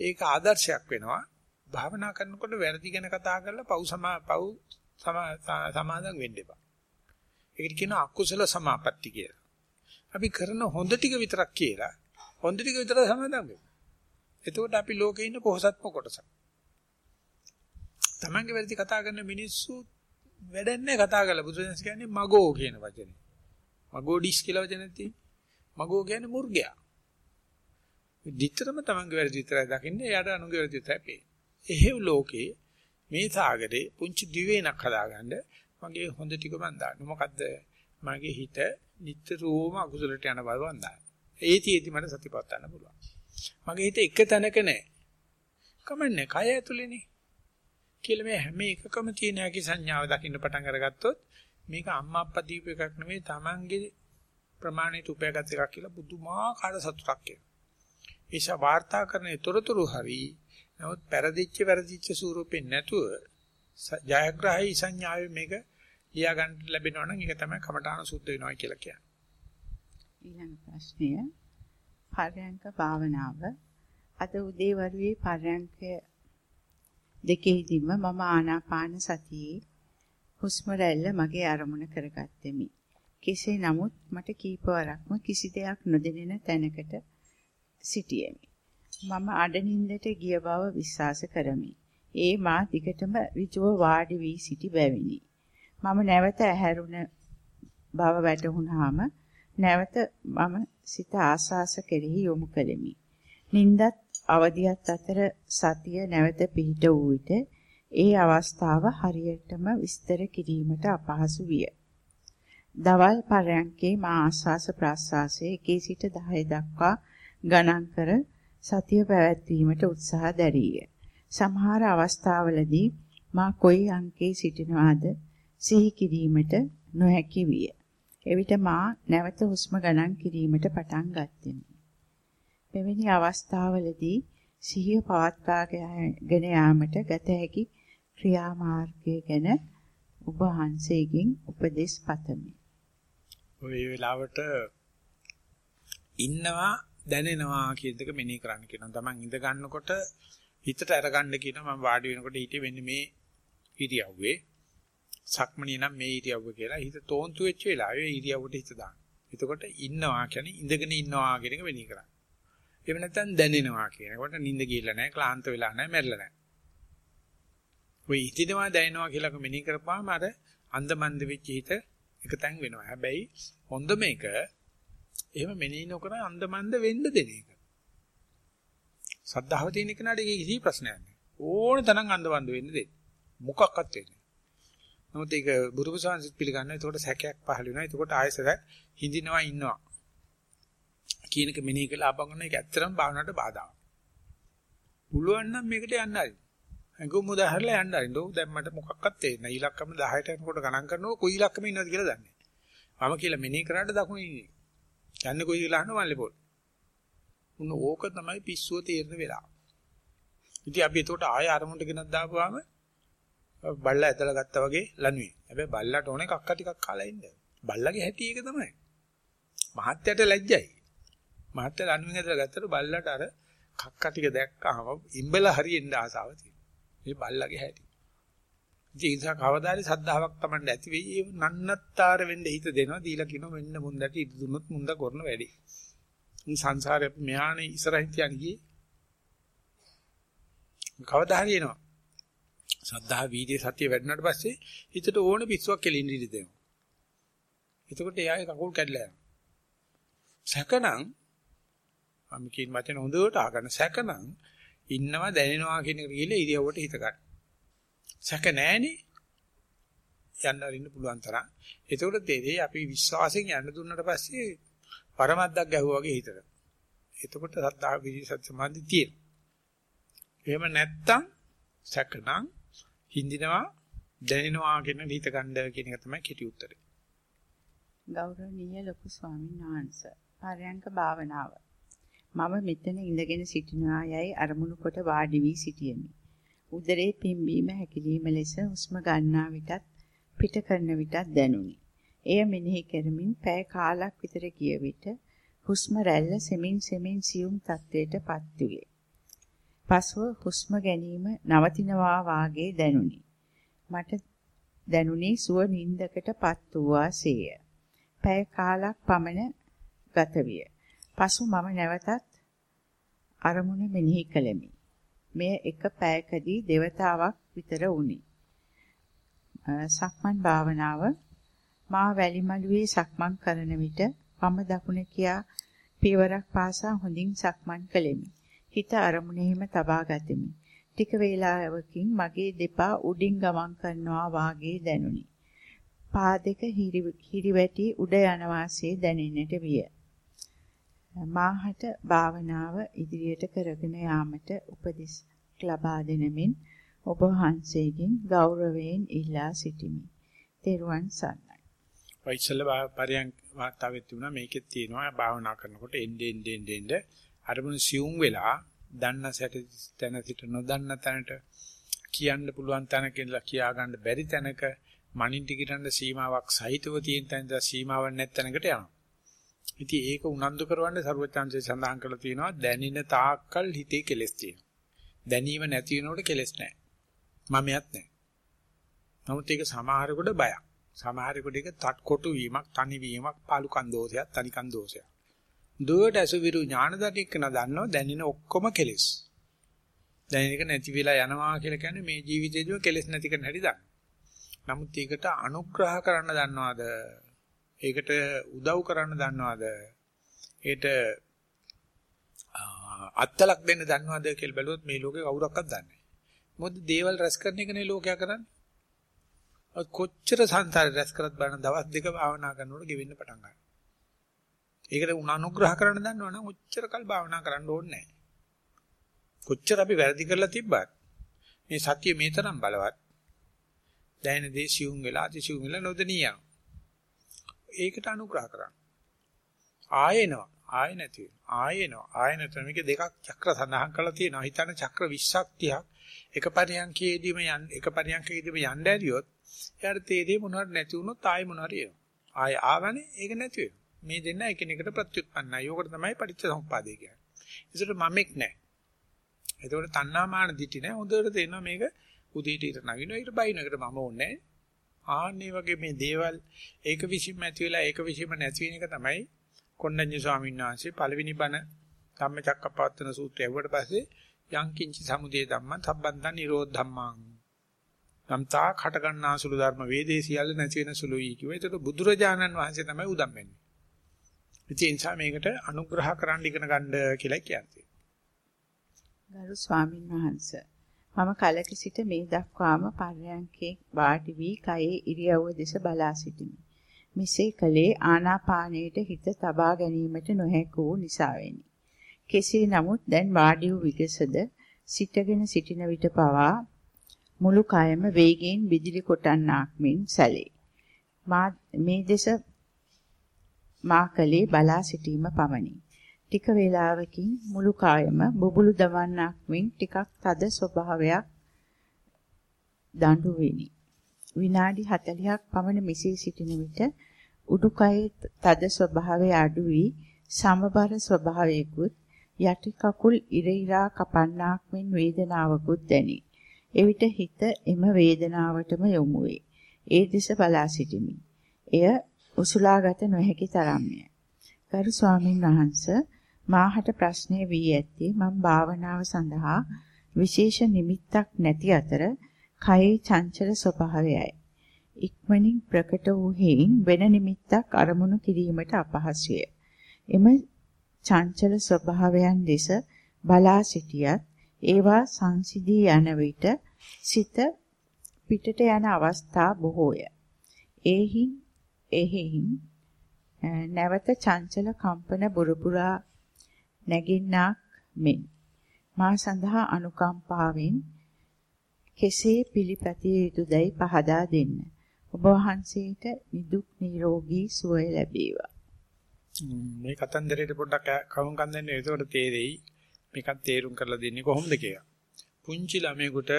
ඒක ආදර්ශයක් වෙනවා. භාවනා කරනකොට වැරදි ගැන කතා කරලා පව් සමා පව් සමාදම් වෙන්න එපා. ඒකට කියනවා අකුසල සමාපatti කියලා. අපි කරන හොඳ ටික විතරක් කියලා හොඳ ටික විතර සමාදම් වෙමු. එතකොට අපි ලෝකේ ඉන්න පොහසත්ම කොටසක්. Tamange වැරදි කතා කරන මිනිස්සු වැඩන්නේ කතා කරලා බුදුසෙන්ස් කියන්නේ මගෝ කියන වචනේ. මගෝ ඩිස් කියලා වචනයක් තියෙනවා. මගෝ කියන්නේ මුර්ගයා. දිත්තරම Tamange වැරදි විතරයි දකින්නේ එයාට අනුගේ වැරදි විතරයි පේන්නේ. එහෙව් ලෝකේ මේ සාගරේ පුංචි දිවයිනක් හදාගන්න මගේ හොඳ ටික මන් දාන්න. මොකද්ද? මගේ හිත නිතරම අකුසලට යන බව වන්දා. ඒතිෙදි මට සතිපත් ගන්න පුළුවන්. මගේ හිත එක තැනක නැහැ. කමන්නේ කය ඇතුලේනේ. කියලා මේ හැම එකකම තියෙන හැකි සංඥාව දකින්න පටන් අරගත්තොත් මේක අම්මා අප්පා දීප එකක් නෙමෙයි Tamange ප්‍රමාණයට උපයාගත් එකක් කියලා බුදුමාකාර සතුටක් එනවා. ඒෂා වාර්තා කරන තොරතුරු හරි නමුත් පෙරදිච්ච පෙරදිච්ච ස්වරූපෙන් නැතුව ජයග්‍රහී සංඥාවේ මේක ලියා ගන්න ලැබෙනවා නම් ඒක තමයි කමඨාන සුද්ධ වෙනවා කියලා කියන්නේ. ඊළඟ ප්‍රශ්නය පරයන්ක භාවනාව අද උදේ වරුවේ පරයන්ක දෙකෙහිදීම මම ආනාපාන සතියේ හුස්ම රැල්ල මගේ අරමුණ කරගත්තෙමි. කෙසේ නමුත් මට කීපවරක්ම කිසි දෙයක් නොදැනෙන තැනකට සිටියෙමි. මම අඩනින්දට ගිය බව විශ්වාස කරමි. ඒ මා දිගටම ඍජුව වාඩි වී සිටි බැවිනි. මම නැවත ඇහැරුණ බව වැටහුණාම නැවත මම සිත ආස්වාස කෙරෙහි යොමු කළෙමි. නින්දත් අවදියත් අතර සතිය නැවත පිහිට වූ විට ඒ අවස්ථාව හරියටම විස්තර කිරීමට අපහසු විය. දවල් පරයන්කේ මා ආස්වාස ප්‍රාස්වාසයේ 1 සිට 10 දක්වා ගණන් කර සතිය පැවැත්වීමට උත්සාහ දැරීය. සමහර අවස්ථාවලදී මා කොයි අංකයේ සිටිනවාද සිහි කිරීමට නොහැකි විය. එවිට මා නැවත හුස්ම ගණන් කිරීමට පටන් ගත්තෙමි. මෙවැනි අවස්ථාවලදී සිහිය පවත්වාගෙන යාමට ගත හැකි ක්‍රියාමාර්ගය ගැන ඔබ වහන්සේගෙන් උපදෙස් පතමි. ඔය වෙලාවට ඉන්නවා දැනෙනවා කියන එක මෙනෙහි කරන්න කියනවා. Taman ඉඳ ගන්නකොට හිතට අරගන්න කියනවා මම වාඩි වෙනකොට හිතේ වෙන්නේ මේ ඉරියව්වේ. සක්මණේ නම් මේ ඉරියව්ව කියලා හිත තෝන්තු වෙච්ච වෙලාවේ ඉරියව්වට හිත දාන්න. එතකොට ඉන්නවා කියන්නේ ඉඳගෙන ඉන්නවා කියන එක වෙනෙහි කරන්න. එහෙම නැත්නම් දැනෙනවා කියනකොට නිින්ද ගිහිල්ලා නැහැ, ක්ලාන්ත වෙලා නැහැ, මැරිලා නැහැ. ඔය ඉතිනවා දැනෙනවා කියලා මෙනෙහි කරපුවාම අර අන්දමන්ද වෙච්ච හිත එකතෙන් වෙනවා. හැබැයි හොඳ මේක එහෙම මෙනෙහි නොකර අන්දමන්ද වෙන්න දෙන එක. සද්ධාව තියෙන කෙනාට ඒක කිසි ප්‍රශ්නයක් නෑ. ඕන තරම් අන්දමන්ද වෙන්න දෙන්න. මොකක්වත් වෙන්නේ නමුත් ඒක බුදුපු සංසිත් පිළිගන්නවා. ඒකට සැකයක් පහළ වෙනවා. ඒකට ආයසර හිඳිනවා ඉන්නවා. කියන එක මෙනෙහි කළා අපංගන ඒක ඇත්තටම භාවනාවට බාධාවක්. පුළුවන් නම් මේකට යන්න හරි. අඟුම් උදාහරණලා යන්න හරි. නෝ දැන් මට මොකක්වත් තේරෙන්නේ නැහැ. ඉලක්කම 10ට යනකොට ගණන් කරනවා කොයි ඉලක්කම ඉන්නවද කියලා දන්නේ නැහැ. මම කියලා මෙනෙහි කරාට දකුණේ ඉන්නේ. යන්නේ කොයි කියලා අහනවා මල්ලේ පොල්. උන්න ඕක තමයි පිස්සුව තේරෙන වෙලාව. ඉතින් අපි එතකොට ආය අරමුණට ගෙනත් දාපුවාම බල්ලා ඇදලා ගත්තා වගේ ලනුවේ. හැබැයි බල්ලාට ඕනේ කක්ක ටිකක් කාලා ඉන්න. බල්ලාගේ හැටි ඒක තමයි. මහත්යට ලැජ්ජයි. මහත්ය ලනුවෙන් ඇදලා ගත්තට බල්ලාට අර කක්ක ටික දැක්කම ඉඹලා හරියෙන්න ආසාව තියෙනවා. මේ බල්ලාගේ හැටි. ඉතින් ඒ නිසා කවදාරි සද්ධාාවක් Tamanට ඇති වෙයි. ඒ නන්නත්තර වෙන්න හිත දෙනවා. දීලා කියනවා මෙන්න මුන්දට ඉදි දුන්නොත් මුන්ද කරන වැඩි. මේ සංසාරේ මෙහානේ ඉස්සරහින් තියන් ගියේ. කවදා හරි එනවා. සද්ධා වීර්ය සතිය වැඩුණාට පස්සේ හිතට ඕන පිස්සුවක් කෙලින්න ඉඩ දෙනවා. එතකොට එයාගේ කකුල් කැඩලා යනවා. සැකනම් මම කියන වචන හොඳට අහගන්න සැකනම් ඉන්නවා දැනෙනවා කියන එක ගිහලා ඉරියව්වට හිත ගන්න. සැක නැහෙනේ. යන්න අරින්න පුළුවන් තරම්. එතකොට තේරෙයි අපි විශ්වාසයෙන් යන්න දුන්නට පස්සේ පරමද්දක් ගැහුවා වගේ හිතට. එතකොට සද්ධා විදි සත්‍ය සමාධි තියෙන. එහෙම නැත්තම් සැකනම් හින්දිනවා දැනෙනවා කියන හිත ගන්න කියන එක තමයි කෙටි උත්තරේ. ගෞරවනීය ලොකු ස්වාමීන් වහන්සේ පරයන්ක භාවනාව මම මෙතන ඉඳගෙන සිටිනවා යයි අරමුණු කොට වාඩි වී සිටියෙමි. උදරේ පිම්බීම හැකිලිම ලෙස හුස්ම ගන්නා විටත් පිට කරන විටත් දැනුනි. එය මෙනෙහි කරමින් පැය කාලක් විතර ගිය විට හුස්ම රැල්ල සෙමින් සෙමින් සියුම් තත්වයට පත් විය. පසුව හුස්ම ගැනීම නවතිනවා වාගේ දැනුනි. මට දැනුනේ සුව නින්දකට පත් වූවාසේය. පැය කාලක් පමණ ගත විය. පසු මම නැවතත් අරමුණ මෙනෙහි කළෙමි. මෙය එක පැයකදී දෙවතාවක් විතර වුණි. සක්මන් භාවනාව මා වැලිමලුවේ සක්මන් කරන විට වම දකුණ කියා පියවරක් පාසා හොඳින් සක්මන් කළෙමි. හිත අරමුණෙහිම තබා ගතිමි. ටික වේලාවකින් මගේ දෙපා උඩින් ගමන් කරනවා වාගේ දැනුනි. පා දෙක හිරිවැටි උඩ යන වාසේ දැනෙන්නට විය. මාහට භාවනාව ඉදිරියට කරගෙන යාමට උපදෙස් ලබා දෙනමින් ඔබ වහන්සේගෙන් ගෞරවයෙන් ඉල්ලා සිටිමි. තෙරුවන් සරණයි. වෛසල පරයන් වාතාවෙත් තිබුණා මේකෙත් තියෙනවා භාවනා කරනකොට එන්නේ එන්නේ එන්නේ අරමුණු සියුම් වෙලා දන්න සැට තැන සිට නොදන්න තැනට කියන්න පුළුවන් තැනක ඉඳලා කියා ගන්න බැරි තැනක මනින් ටිකිටන්න සීමාවක් සහිතව තියෙන තැනද සීමාවක් නැත්ැනකට යනවා. ඉතින් ඒක උනන්දු කරවන්න ਸਰවචාන්සේ සඳහන් කරලා තියෙනවා දැනින තාක්කල් හිතේ කෙලස් තියෙනවා. දැනීම නැති වෙනකොට කෙලස් නැහැ. මමයක් නැහැ. නමුත් ඒක සමහරෙකුට බයක්. සමහරෙකුට ඒක තට්කොටු වීමක්, තනි වීමක්, පාලුකන් දෝෂයක්, තනිකන් දෝෂයක්. දුවට අසුවිරු ඥාන දටික්කන දන්නව දැනින ඔක්කොම කෙලස්. දැනින එක නැති වෙලා යනවා කියලා කියන්නේ මේ ජීවිතේදී කෙලස් නැති කරන හැටි දන්න. නමුත් ඒකට අනුග්‍රහ කරන්න දන්නවද? ඒකට උදව් කරන්න දන්නවද? ඒට අත්තලක් දෙන්න දන්නවද කියලා බැලුවොත් මේ ලෝකේ කවුරක්වත් දන්නේ නැහැ. මොකද දේවල් රැස් කරන එකනේ ලෝකයා කරන්නේ. කොච්චර සංසාරේ රැස් කරත් බලන දවස් දෙක භාවනා කරනකොට ගෙවෙන්න පටන් ගන්නවා. ඒකට උන අනුග්‍රහ කරන්න දන්නවනම් ඔච්චර කල් භාවනා කරන්න ඕනේ නැහැ. කොච්චර අපි වැරදි කරලා තිබ්බත් මේ සතිය මේ තරම් බලවත්. දැනෙන දේ සියුම් වෙලා අතිසියුම් වෙලා නොදෙනිය. ඒකට අනුග්‍රහ කරන්න. ආයෙනවා. ආයෙ නැති වෙනවා. ආයෙනවා. ආයෙ නැත්නම් මේක දෙකක් චක්‍ර සඳහන් කරලා තියෙනවා. හිතන චක්‍ර 20ක් 30ක් එක පරියන්කේදීම යන් එක පරියන්කේදීම යන්න ඇරියොත් එයාට තේරෙන්නේ මොනවද නැති වුණොත් ආයෙ මොනවද එනවා. ආයෙ ආවනේ ඒක නැති වෙනවා. මේ දෙන්න එකිනෙකට ප්‍රත්‍යুৎපන්නයි. යෝකට තමයි පටිච්ච සමුප්පාදේ කියන්නේ. ඒසට මමෙක් නැහැ. එතකොට තණ්හාමාන දිටි නැහැ. හොඳට තේරෙනවා මේක උදේට ඉර නගිනවා ඊට බයින් එකට මම ඕනේ ආන්නේ වගේ මේ දේවල් ඒක විසින්ම ඇති වෙලා ඒක විසින්ම නැති වෙන එක තමයි කොණ්ඩඤ්ඤ ස්වාමීන් වහන්සේ පළවෙනි බණ ධම්මචක්කපවත්තන සූත්‍රය ඇහුවට පස්සේ යං කිංචි සමුදේ ධම්මං සම්බන්ධං නිරෝධ ධම්මං සම්තා කට ගන්නා සුළු ධර්ම වේදේ සියල්ල නැති වෙන සුළුයි කිව්වා. ඒකට බුදුරජාණන් වහන්සේ තමයි උදම් වෙන්නේ. ඉතින් ඒ නිසා මේකට අනුග්‍රහ කරන්න ඉගෙන ගන්න කියලා කියන්නේ. ගරු ස්වාමින් වහන්සේ මම කලක සිට මේ දක්වාම පර්යංකේ වාඩි වී කයේ ඉරියව්ව දෙස බලා සිටිමි. මෙසේ කලේ ආනාපානයට හිත තබා ගැනීමට නොහැක වූ නිසාවෙනි. කෙසේ නමුත් දැන් වාඩි වූ විගසද සිටගෙන සිටින විට පවා මුළු කයම වේගයෙන් විදුලි කොටන්නාක් මෙන් සැලේ. මා මේ දෙස මා කලේ බලා සිටීම පමණි. ටික වේලාවකින් මුළු කායම බුබුලු දවන්නක් මෙන් ටිකක් තද ස්වභාවයක් දඬු වෙනි. විනාඩි 40ක් පමණ මෙසේ සිටින විට උඩුකයේ තද ස්වභාවය අඩු වී සමබර ස්වභාවයකුත් යටි කකුල් ඉරිරා කපන්නාක් මෙන් වේදනාවකුත් දැනේ. එවිට හිත එම වේදනාවටම යොමු වේ. ඒ දෙස බලා සිටිමි. එය උසුලාගත නොහැකි තරම්ය. ගරු ස්වාමීන් වහන්සේ මාහට ප්‍රශ්නය වී ඇත්තේ මම භාවනාව සඳහා විශේෂ නිමිත්තක් නැති අතර කයේ චංචල ස්වභාවයයි. ඉක්මනින් ප්‍රකට වූ හේයින් වෙන නිමිත්තක් අරමුණු කිරීමට අපහසුය. එම චංචල ස්වභාවයන් දෙස බලා සිටියත් ඒවා සංසිදී යන විට සිත පිටට යන අවස්ථා බොහෝය. ඒහින් එහෙහින් නැවත චංචල කම්පන බුරුපුරා නැගින්නක් මෙන් මා සඳහා අනුකම්පාවෙන් කෙසේ පිළිපැතිය යුතුදයි පහදා දෙන්න. ඔබ වහන්සේට නිදුක් නිරෝගී සුවය ලැබේවා. මේ කතන්දරේට පොඩ්ඩක් කවුන්කම් දෙන්න එතකොට තේරෙයි මේකත් තේරුම් කරලා දෙන්නේ කොහොමද කියලා. පුංචි ළමයෙකුට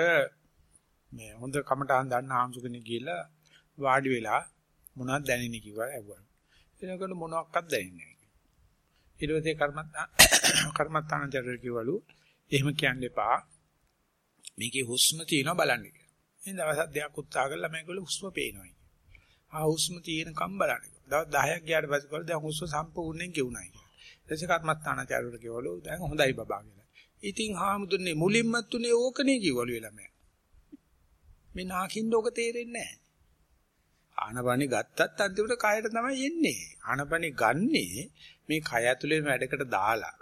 මේ හොඳ කමටහන් දන්න ආම්සුකෙනෙක් ගිහිල්ලා වාඩි වෙලා මොනවද දැනෙන්නේ කිව්වා ඇහුවා. එනකොට මොනවත් දැනෙන්නේ නැහැ. ඊට පස්සේ කර්මත් කර්මත්තානචර්ය කිව්වලු එහෙම කියන්න එපා. මේකේ හුස්ම තියෙනවා බලන්න කියලා. ඉතින් දවස් දෙකක් උත්සාහ කළා මේකවල හුස්ම පේනවා කියලා. ආ හුස්ම තියෙනකම් බලන්න. දවස් 10ක් ගියාට පස්සේ කවල දැන් හුස්ම සම්පූර්ණයෙන් ගෙවුණා කියලා. ඊටසේ කර්මස්ථානාචාර්යවරු කිව්වලු දැන් හොඳයි බබා කියලා. ඉතින් හාමුදුරනේ මුලින්මත් උනේ ඕකනේ කිව්වලු ළමයා. මේ නාකින්න ඕක තේරෙන්නේ නැහැ. ආනපනි ගත්තත් අන්තිමට කයට තමයි එන්නේ. ආනපනි ගන්නේ මේ කය ඇතුලේ වැඩකට දාලා.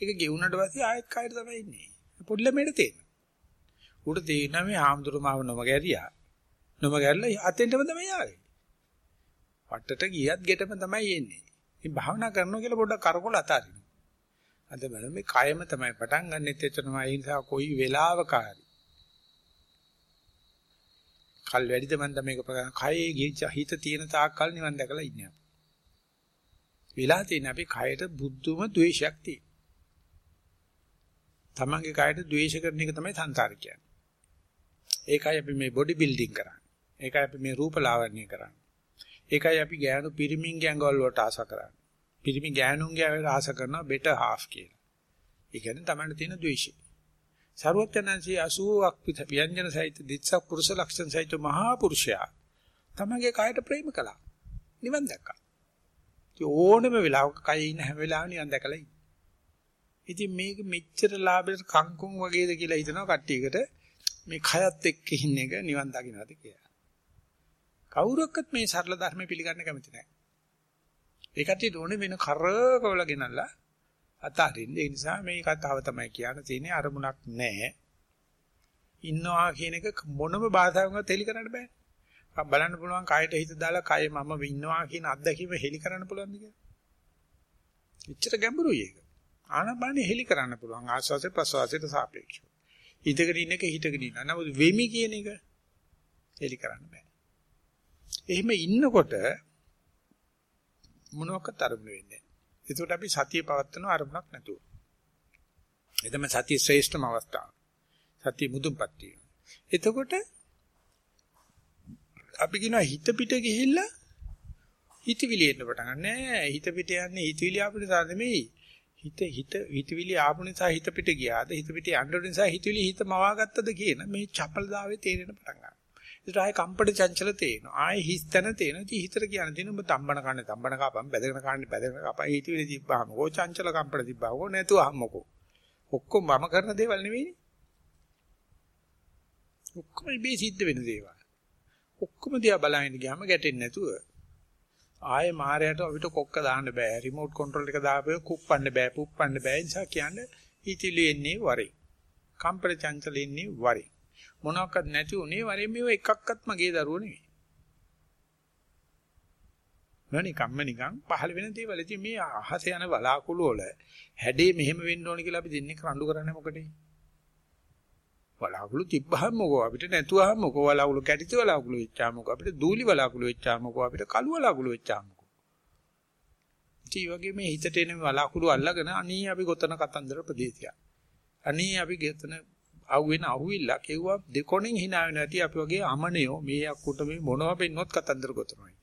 ඒක ගෙවුනට පස්සේ ආයෙත් කයට තමයි එන්නේ. පොඩි ළමයට තේරෙනවා. උඩ තේිනා මේ ආම්දුරමාව නොම ගැරියා. නොම ගැරලා අතෙන්ටම තමයි ආවේ. වටට ගියත් ගෙටම තමයි එන්නේ. ඉතින් භාවනා කරනවා කියලා පොඩ්ඩක් කරකොල අතාරිනවා. අද බලමු මේ කයම තමයි පටන් ගන්නෙත් එතනම ඒ නිසා කොයි වෙලාවක හරි. කල් වැඩිද මන් තමයි මේක ප්‍රකාශ කයේ හිත තියෙන තාක් කල් නිවන් දැකලා ඉන්නේ අපි. වෙලා තියෙන අපි කයට බුද්ධුම ද්වේෂයක් තියෙන. තමන්ගේ කයට ද්වේෂ කරන එක තමයි සංසාර කියන්නේ. ඒකයි අපි මේ බොඩි බිල්ඩින් කරන්නේ. ඒකයි අපි මේ රූප ලාවන්‍ය කරන්නේ. ඒකයි අපි ගෑනු පිරිමින් ගැංගවල වලට ආස කරන්නේ. පිරිමි ගෑනුන්ගේ ආස කරනවා බෙටර් හාෆ් කියලා. ඒ කියන්නේ තමයි තියෙන ද්වේෂය. ਸਰවඥාන්සේ 80ක් ව්‍යංජන සහිත දිත්සක් පුරුෂ ලක්ෂණ සහිත මහා පුරුෂයා තමගේ කයට ප්‍රේම කළා. නිවන් දැක්කා. ඒ ඕනෙම වෙලාවක කයේ ඉන්න හැම වෙලාවෙම නිවන් දැකලා ඉන්නේ. ඉතින් මේක මෙච්චර ලාභයට කංකුම් වගේද කියලා හිතනවා කට්ටියකට මේ කයත් එක්ක ඉන්න එක නිවන් දකින්නද කියලා. කවුරක්වත් මේ සරල ධර්ම පිළිගන්න කැමති නැහැ. ඒකට ඕනේ වෙන කරකවල ගෙනල්ලා අතාරින්න. ඒ නිසා මේ කතාව තමයි කියන්න තියෙන්නේ අරමුණක් නැහැ. ඉන්නවා කියන එක මොනම බාධාවක්වත් හෙලි කරන්න බෑ. බලන්න පුළුවන් කයට හිත දාලා කය මම ඉන්නවා කියන අත්දැකීම හෙලි කරන්න පුළුවන්ද කියලා. එච්චර ගැඹුරුයි ඒක. ආනපානෙ හෙලි කරන්න පුළුවන් ආස්වාසේ ප්‍රසවාසයට සාපේක්ෂව. ඉඳගෙන ඉන්න එක හිටගෙන ඉන්න. නමුත් වෙමි කියන එක එලි කරන්න බෑ. එහෙම ඉන්නකොට මොනවාකට අරමුණ වෙන්නේ. ඒකට අපි සතිය පවත්වන අරමුණක් නැතුව. එතම සතිය ශ්‍රේෂ්ඨම අවස්ථාව. සතිය මුදුන්පත් වීම. එතකොට අපි කියනවා හිත පිට ගිහිල්ලා හිතවිලි එන්න පටන් ගන්න. නෑ හිත පිට යන්නේ හිතවිලි ආපු නිසා නෙමෙයි. හිත හිත හිතවිලි ආපු නිසා හිත පිට ගියාද හිත පිට යන්න නිසා හිතවිලි හිත මවාගත්තද කියන මේ චපලදාවේ තේරෙන පටන් ගන්නවා. ඒකට ආයේ කම්පට චංචල තේනවා ආයේ හිස් තැන තේනවා ඉතින් හිතට කියන තියෙන ඔබ තම්බන කන්නේ තම්බන කපම් බැදගෙන කන්නේ බැදගෙන කපයි හිතවිලි තිබ්බාම ඕ චංචල කම්පට තිබ්බාම ඕ නැතුව අහම්මකෝ ඔක්කොම මම කරන දේවල් නෙවෙයිනේ. ඔක්කොම ඉබේ සිද්ධ වෙන දේවල්. ඔක්කොම දිහා බලහින්න ගියාම ගැටෙන්නේ නැතුව ආයේ මායයට අපිට කොක්ක දාන්න බෑ. රිමෝට් කන්ට්‍රෝල් එක දාපුව කුප්පන්න බෑ පුප්පන්න බෑ. නිසා කියන්නේ හිතිලි එන්නේ වරේ කම්පන චංචල එන්නේ වරේ මොනවාක්වත් නැති උනේ වරේ මේව එකක්වත් මගේ දරුවෝ නෙවෙයි. නෝනි කම්ම නිකන් පහළ වෙන දේවල්. ඉතින් මේ අහස යන බලාකුළු වල හැඩේ මෙහෙම වෙන්න ඕන කියලා අපි දෙන්නේ රණ්ඩු කරන්නේ මොකටේ වලාකුළු තිබ්බහම මොකෝ අපිට නැතුවහම මොකෝ වලාකුළු කැටිති වලාකුළු වෙච්චාම මොකෝ අපිට දූලි වලාකුළු වෙච්චාම මොකෝ අපිට කළු වලාකුළු වෙච්චාම මොකෝ. ඉතින් වගේ මේ හිතට එන වලාකුළු අල්ලගෙන අනී අපි ගොතන කතන්දර ප්‍රදේශය අනී අපි ගෙතන අහුවෙන අහුවිල්ල කෙව්වා දෙකොණෙන් hina වෙනවා ඇති අපි වගේ අමනියෝ මේ අක්කුට මේ මොනවා වෙන්නොත් කතන්දර ගොතනවා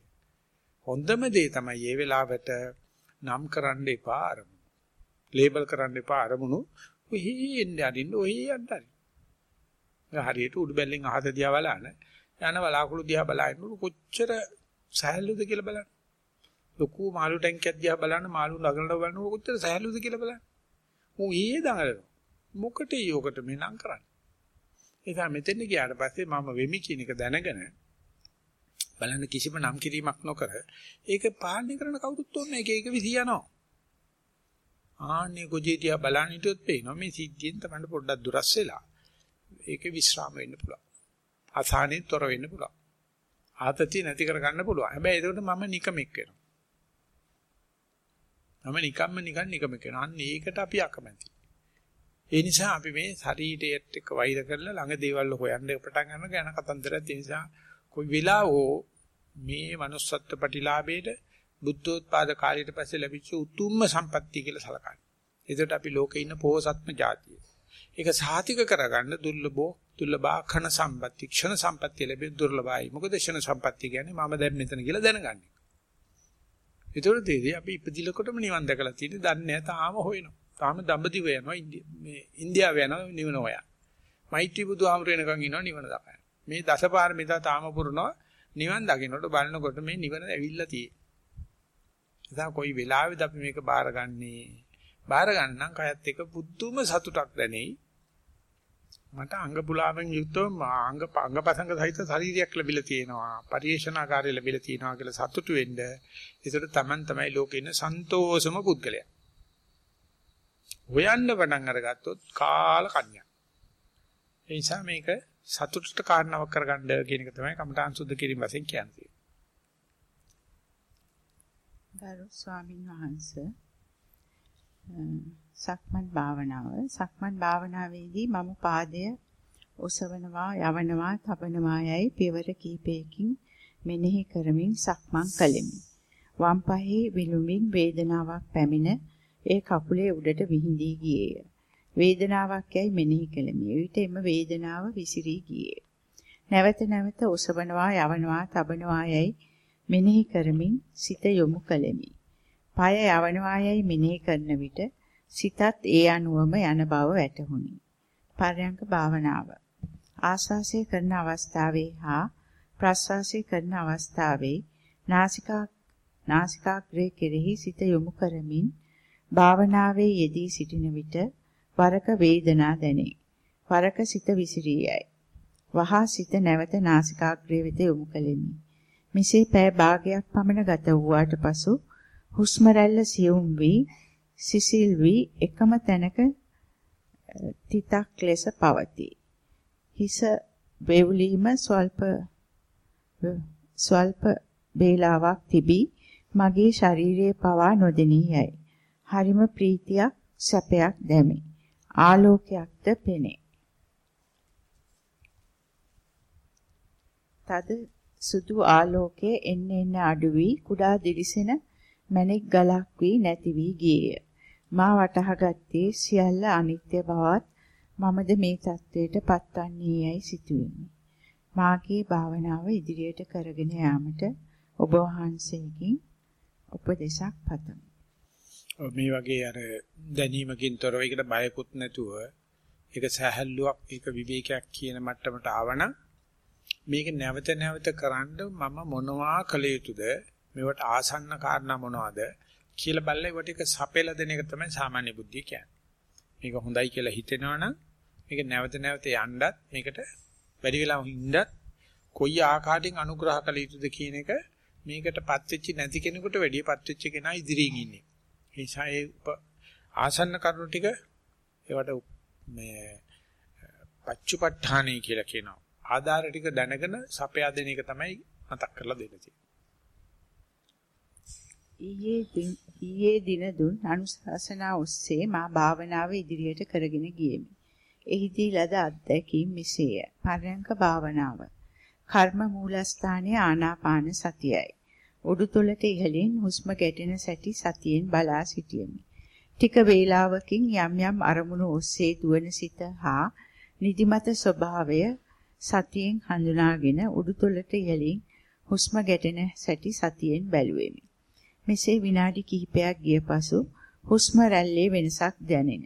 හොඳම දේ තමයි මේ වෙලාවට නම් කරන්න එපා අරමුණු. ලේබල් කරන්න එපා අරමුණු. ඔහි එන්න අරින්න ඔහි යන්න අරින්න. හරියට උඩු බැල්ලෙන් අහස දිහා බලන යන බලාකුළු දිහා බලනකොට කොච්චර සහැල්ලුද කියලා බලන්න. ලොකු මාළු ටැංකියක් දිහා බලන මාළු නගලන බලනකොට කොච්චර සහැල්ලුද කියලා බලන්න. ඌ ඊයේ දඟලනවා. මොකට යෝකට මේ නම් කරන්නේ. ඒක මෙතෙන් ගියාට පස්සේ මම වෙමි කියන එක දැනගෙන බලන්න කිසිම නම් කිරීමක් නොකර ඒක පාලනය කරන කවුරුත් ඕනේ ඒක ඒක විසි යනවා. ආන්නේ ගොජේතියා බලන්න හිටියොත් පේනවා මේ සිද්ධියෙන් තමයි පොඩ්ඩක් දුරස් වෙලා. ඒකේ විස්්‍රාම වෙන්න පුළුවන්. අසහනෙන් තොර වෙන්න පුළුවන්. ආතතිය නැති කර ගන්න පුළුවන්. හැබැයි ඒකට මම නිකමෙක් වෙනවා. මම නිකම්ම නිකන් නිකමෙක් වෙනවා. අන්න ඒකට අපි අකමැති. ඒ නිසා අපි මේ ශරීරයට එක්ක වෛර කරලා ළඟ දේවල් හොයන්න පටන් ගන්න ගැන කතන්දරයක් ඒ නිසා කොයි වෙලාවෝ මේ manussත්ත්ව ප්‍රතිලාභයේද බුද්ධෝත්පාද කාලයට පස්සේ ලැබිච්ච උතුම්ම සම්පත්තිය කියලා සලකන්නේ. ඒකට අපි ලෝකේ ඉන්න පොහොසත්ම જાතිය. ඒක සාතික කරගන්න දුර්ලභෝ දුර්ලභාඛන සම්පatti ක්ෂණ සම්පatti ලැබෙන දුර්ලභයි. මොකද ක්ෂණ සම්පatti කියන්නේ මම දැන් මෙතන කියලා දැනගන්නේ. ඒතකොට තේරෙයි අපි ඉපදිලකොටම නිවන් දැකලා තියෙන්නේ දන්නේ නැහැ තාම හොයනවා. තාම දඹදිව යනවා මේ ඉන්දියාව යනවා නිවන හොයන. මෛත්‍රී බුදුහාමුදුර වෙනකන් ඉනවා නිවන දකින්න. මේ දසපාරමිතා තාම පුරනවා නිවන් දකින්නට බලනකොට මේ නිවන ඇවිල්ලා තියෙන්නේ. එදා කොයි වෙලාවෙද අපි මේක බාරගන්නේ? බාර ගන්නම් කයත් එක පුදුම සතුටක් දැනෙයි. මට අංග පුලාවෙන් යුක්තව අංග අංගපසංග සහිත ශරීරයක් ලැබිලා තියෙනවා. පරිේශනාකාරය ලැබිලා තියෙනවා කියලා සතුටු වෙන්න. ඒකට Taman තමයි ලෝකේ ඉන්න සන්තෝෂම පුද්ගලයා. හොයන්න පටන් අරගත්තොත් කාල කන්‍යා. ඒ නිසා මේක සතුටට කාරණාවක් කරගන්න කියන එක තමයි කමඨාන් සුද්ධ කිරීම වශයෙන් කියන්නේ. ගරු ස්වාමීන් වහන්සේ සක්මන් භාවනාව සක්මන් භාවනාවේදී මම පාදය ඔසවනවා යවනවා තබනවා යයි පියවර කීපයකින් මෙනෙහි කරමින් සක්මන් කළෙමි. වම් පාහේ විලුඹින් වේදනාවක් පැමිණ ඒ කකුලේ උඩට විහිදී ගියේය. වේදනාවක් යයි මෙනෙහි කළෙමි. විට එම වේදනාව විසිරී ගියේ. නැවත නැවත ඔසවනවා යවනවා තබනවා යයි මෙනෙහි කරමින් සිත යොමු කළෙමි. পায় යවනවායයි මෙනෙහි කරන විට සිතත් ඒ අනුවම යන බව වැටහුණි. පරයන්ක භාවනාව. ආස්වාසය කරන අවස්ථාවේ හා ප්‍රස්වාසය කරන අවස්ථාවේ නාසිකා නාසිකාග්‍රේ කෙරෙහි සිත යොමු කරමින් භාවනාවේ යෙදී සිටින විට වරක වේදනා දැනේ. වරක සිත විසිරී යයි. වහා සිත නැවත නාසිකාග්‍රේ වෙත යොමු කළෙමි. මෙසේ පෑ භාගයක් පමණ ගත වූාට පසු හුස්ම රැල්ල සියුම් වී සිසිල් වී එකම තැනක තිතක් ලෙස පවතී. හිස වේවුලීම ස්වල්ප ස්වල්ප වේලාවක් තිබී මගේ ශරීරයේ පවා නොදෙනී යයි. හරිම ප්‍රීතියක් සැපයක් දැමේ. ආලෝකයක්ද පෙනේ. තද සුදු ආලෝකයේ එන්න එන්න අඩු වී කුඩා දිලිසෙන මැණික් ගලක් වී නැති වී ගියේය. මා වටහාගත්තේ සියල්ල අනිත්‍ය බවත් මමද මේ தത്വයට පත්වන්නේ යයි සිතුවෙමි. මාගේ භාවනාව ඉදිරියට කරගෙන යාමට ඔබ වහන්සේගෙන් උපදේශක් පතමි. මේ වගේ අර දැනීමකින් තොරව ඒකට බයකුත් නැතුව ඒක සහැල්ලුවක් ඒක විවේකයක් කියන මට්ටමට ආවනම් මේක නැවත නැවත කරන්න මම මොනවා කළ යුතුද මේවට ආසන්න කාරණා මොනවද කියලා බලලා ඒවට එක සපෙලා දෙන එක තමයි සාමාන්‍ය බුද්ධිය කියන්නේ. මේක හොඳයි කියලා හිතෙනවනම් මේක නැවත නැවත යන්නත් මේකට වැඩි වෙලා හින්දත් කොයි ආකාරයෙන් අනුග්‍රහ කළ යුතුද කියන එක මේකටපත් වෙච්ච නැති කෙනෙකුට වැඩියපත් වෙච්ච කෙනා ඉදිරියෙන් ඉන්නේ. ඒ නිසා ඒ ආසන්න කරුණු ටික ඒවට මේ පච්චුපට්ඨානේ කියලා කියනවා. ආධාර ටික දැනගෙන සපයා දෙන එක තමයි මතක් කරලා දෙන්න තියෙන්නේ. ඊයේ දින ඊයේ දින දුන් අනුශාසනා ඔස්සේ මා භාවනාව ඉදිරියට කරගෙන ගියෙමි. එහිදී ලද අත්දැකීම් මෙසේය. පරයන්ක භාවනාව. කර්ම මූලස්ථානයේ ආනාපාන සතියයි. උඩුතොලට ඉහළින් හුස්ම ගැටෙන සැටි සතියෙන් බලා සිටියෙමි. ටික වේලාවකින් යම් යම් අරමුණු ඔස්සේ දුවන සිත හා නිදිමත ස්වභාවය සතියෙන් හඳුනාගෙන උඩුතොලට ඉහළින් හුස්ම ගැටෙන සැටි සතියෙන් බැලුවෙමි. මෙසේ විනාඩි කිහිපයක් ගිය පසු හුස්ම රැල්ලේ වෙනසක් දැනෙන.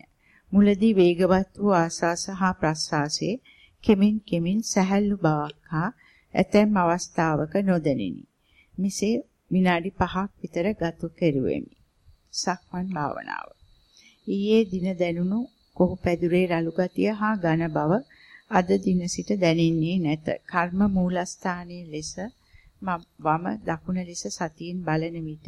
මුලදී වේගවත් වූ ආස්වාස හා ප්‍රස්වාසයේ කෙමින් කෙමින් සැහැල්ලු බවක් හා ඇතැම් අවස්ථාවක නොදැනිනි. මෙසේ විනාඩි 5ක් විතර ගත කෙරුවෙමි. සක්මන් භාවනාව. ඊයේ දින දැනුණු කොහු පැදුරේ රළු ගතිය හා ඝන බව අද දින සිට දැනෙන්නේ නැත. කර්ම මූලස්ථානයේ ලෙස වම දකුණ ලෙස සතියෙන් බලන විට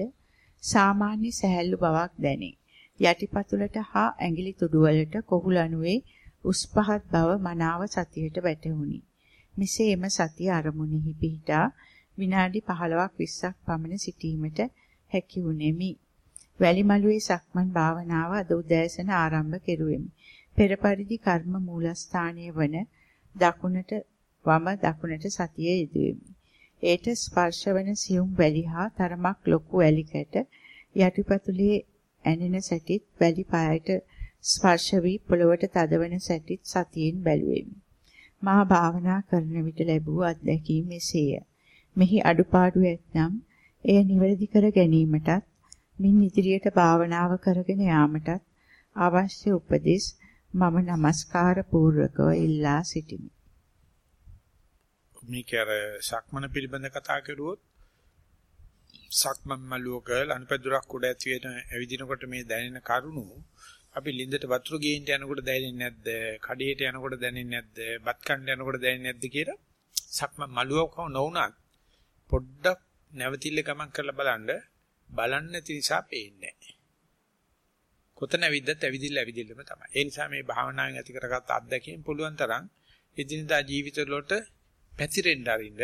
සාමාන්‍ය සහැල්ලු බවක් දැනේ. යටිපතුලට හා ඇඟිලි තුඩුවලට කොහුලනුවේ උස් පහත් බව මනාව සතියට වැටහුණි. මෙසේ එම සතිය අරමුණෙහි පිහිටා විනාඩි 15ක් 20ක් පමණ සිටීමට හැකි වුනේමි. වැලිමලුවේ සක්මන් භාවනාව අද උදෑසන ආරම්භ කෙරුවෙමි. පෙර පරිදි කර්ම මූලස්ථානයේ වන දකුණට වම දකුණට සතිය යෙදුවෙමි. ඒට ස්පර්ශවන සියුම් වැලි හා තරමක් ලොකු වැලිකට යටිපතුලේ ඇනෙන සැටිත් වැලි පායට ස්පර්ශ වී පොළවට තදවන සැටිත් සතියෙන් බැලුවෙමි. මා භාවනා කරන විට ලැබූ අත්දැකීම් මෙසේය. මෙහි අඩුපාඩු ඇතනම් එය නිවැරදි කර ගැනීමටත් මින් ඉදිරියට භාවනාව කරගෙන යාමටත් අවශ්‍ය උපදෙස් මම নমස්කාර පූර්වකව ඉල්ලා සිටිමි. මේක අර සක්මන පිළිබඳ කතා කරුවොත් සක්මන් මළුවක ලනුපැදුරක් උඩ ඇති වෙන ඇවිදිනකොට මේ දැනෙන කරුණු අපි ලින්දට වතුර ගේන්න යනකොට දැනෙන්නේ නැද්ද? කඩේට යනකොට දැනෙන්නේ නැද්ද? බත් කන්න යනකොට දැනෙන්නේ නැද්ද කියලා සක්මන් මළුවක නොවුනත් පොඩ්ඩක් නැවතිල්ල ගමන් කරලා බලන්න බලන්න නැති නිසා පේන්නේ නැහැ. කොතන ඇවිද්දත් ඇවිදිල්ල ඇවිදිල්ලම තමයි. ඒ නිසා මේ භාවනාවෙන් ඇති කරගත්ත අත්දැකීම් පුළුවන් තරම් එදිනදා ජීවිත වලට පැතිරෙන්න අරින්න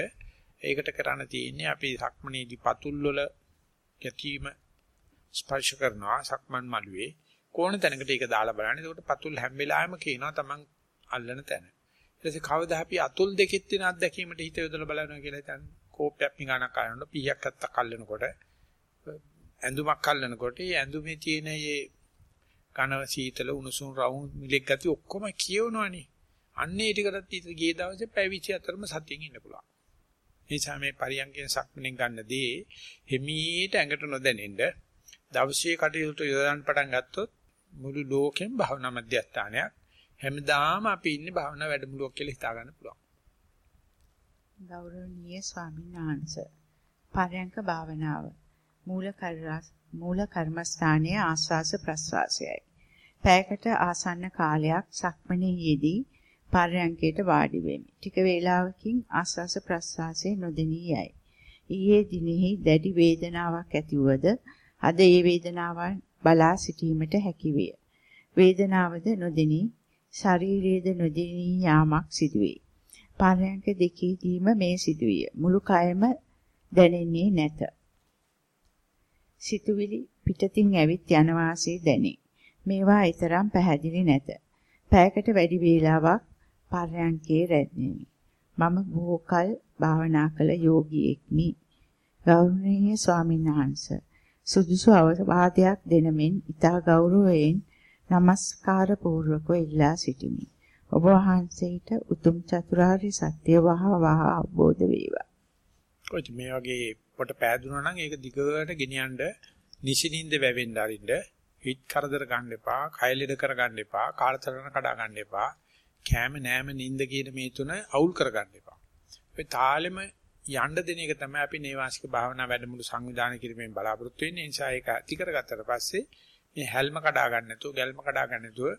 ඒකට කරන්න තියෙන්නේ අපි සක්මනේදී පතුල් වල ගැටීම ස්පර්ශ කරනවා සක්මන් මළුවේ කොන තැනකට ඒක දාලා බලන්න. එතකොට පතුල් හැම වෙලාවෙම කියනවා Taman අල්ලන තැන. ඊට පස්සේ කවදා අපි අතුල් දෙකෙත් තියෙන අත්දැකීමට හිත යොදලා බලනවා කියලා හිතන්න. කෝපයක් පිඟානක් අරනකොට පීයක් අත්තක් අල්ලනකොට ඇඳුමක් අල්ලනකොට ඒ ඇඳුමේ තියෙන මේ කන සීතල උණුසුම් රවුම් මිලෙක් ගති ඔක්කොම කියවනවනේ. අන්නේ ටිකටත් ඊට ගිය දවසේ පැවිචි අතරම සතියෙන් ඉන්න පුළුවන්. නිසා මේ පරියන්කෙන් සක්මණෙන් ගන්න දේ හිමීට ඇඟට නොදැනෙන්න දවසේ කටයුතු යොදන්න පටන් ගත්තොත් මුළු ලෝකෙම භවනා මධ්‍යස්ථානයක් හැමදාම අපි ඉන්නේ භවනා වැඩමුළුවක් කියලා හිතා ගන්න පුළුවන්. ගෞරවනීය ස්වාමීන් වහන්සේ පරයන්ක භාවනාව මූල කරස් මූල කර්මස්ථානයේ ආස්වාස ප්‍රස්වාසයයි. පැයකට ආසන්න කාලයක් සක්මණේ යෙදී පරයන්කයට වාඩි වෙමි. ටික වේලාවකින් ආස්වාස ප්‍රස්වාසයේ නොදෙනී යයි. ඊයේ දිනෙහි දැඩි වේදනාවක් ඇතිවද අද ඒ වේදනාවන් බලා සිටීමට හැකිවිය. වේදනාවද නොදෙනී ශරීරයේද නොදෙනී යාමක් සිදුවේ. පරයන්ක දෙකේදීම මේ සිදුවිය. මුළු කයම දැනෙන්නේ නැත. සිතුවිලි පිටතින් ඇවිත් යන වාසේ දැනේ. මේවා ඊතරම් පැහැදිලි නැත. පැයකට වැඩි වේලාවක් පරයන්කේ රැඳෙමි. මම බොහෝ කල භාවනා කළ යෝගියෙක්මි. ගෞරවනීය ස්වාමීන් වහන්සේ සුදුසු අවවාදයක් දෙනමින් ඊතා ගෞරවයෙන් নমස්කාර පූර්වකව ඉල්ලා සිටිමි. ඔබ වහන්සේට උතුම් චතුරාර්ය සත්‍ය වහ වහ අවබෝධ වේවා. කොහොමද මේ වගේ පොට පෑදුනා නම් ඒක දිගට ගෙනියන්න නිසිනින්ද වැවෙන්න අරින්න හිත කරදර ගන්න එපා, කය ලෙඩ කර ගන්න එපා, කාලතරණ කඩා ගන්න එපා. කෑම නෑම නිින්ද කියන මේ තුන අවුල් කර ගන්න එපා. ඔය තාලෙම යන්න දෙන එක තමයි අපි නේවාසික භාවනා වැඩමුළු සංවිධානය කිරීමෙන් බලාපොරොත්තු වෙන්නේ. ඒ නිසා ඒක ඇති කරගත්තට පස්සේ මේ හැල්ම කඩා ගන්න නැතුව, ගැල්ම කඩා ගන්න නැතුව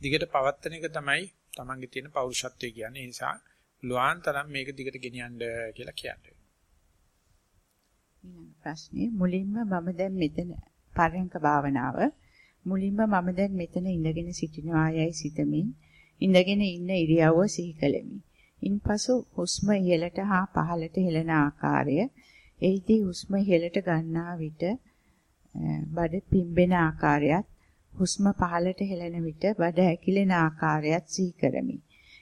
දිගට පවත්තන එක තමයි Tamange තියෙන පෞරුෂත්වය කියන්නේ. ඒ නිසා ලුවාන් තරම් මේක දිගට ගෙනියන්න කියලා කියන්නේ. ඊළඟ ප්‍රශ්නේ මුලින්ම මම දැන් මෙතන පරයන්ක භාවනාව මුලින්ම මම දැන් මෙතන ඉඳගෙන සිටිනවා යයි සිතමින් ඉඳගෙන ඉන්න ඉරියව්ව සිහි කළෙමි. ඉන්පසු හුස්ම ඉහළට හා පහළට හෙළන ආකාරය, එහිදී හුස්ම ඉහළට ගන්නා විට බඩ පිම්බෙන ආකාරයත්, හුස්ම පහළට හෙළන විට බඩ ඇකිලෙන ආකාරයත් සිහි කරමි.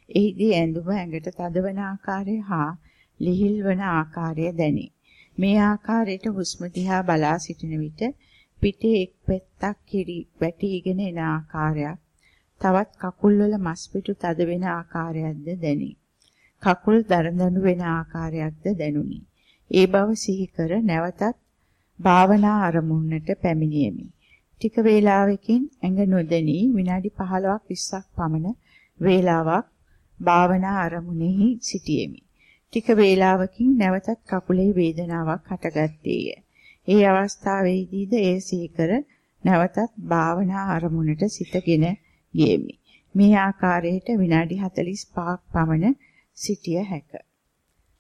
එහිදී ඇඳුම ඇඟට තදවන ආකාරය හා ලිහිල් වන ආකාරය දැනේ. මේ ආකාරයට හුස්ම දිහා බලා සිටින විට පිටේ එක් පෙත්තක් කිරි වැටිගෙන එන ආකාරයක් තවත් කකුල් වල මස් පිටු තද වෙන ආකාරයක්ද දැනේ. කකුල් දරදඬු වෙන ආකාරයක්ද දැනුනි. ඒ බව සිහි කර නැවතත් භාවනා ආරමුණට පැමිණියෙමි. ටික වේලාවකින් ඇඟ නොදෙනී විනාඩි 15ක් 20ක් පමණ වේලාවක් භාවනා ආරමුණෙහි සිටියෙමි. ටික වේලාවකින් නැවතත් කකුලේ වේදනාවක් හටගත්තේය. ඒ අවස්ථාවේදීද ඒ සීකර නැවතත් භාවනා ආරමුණට සිටගෙන ගියෙමි. මේ ආකාරයට විනාඩි 45ක් පමණ සිටිය හැක.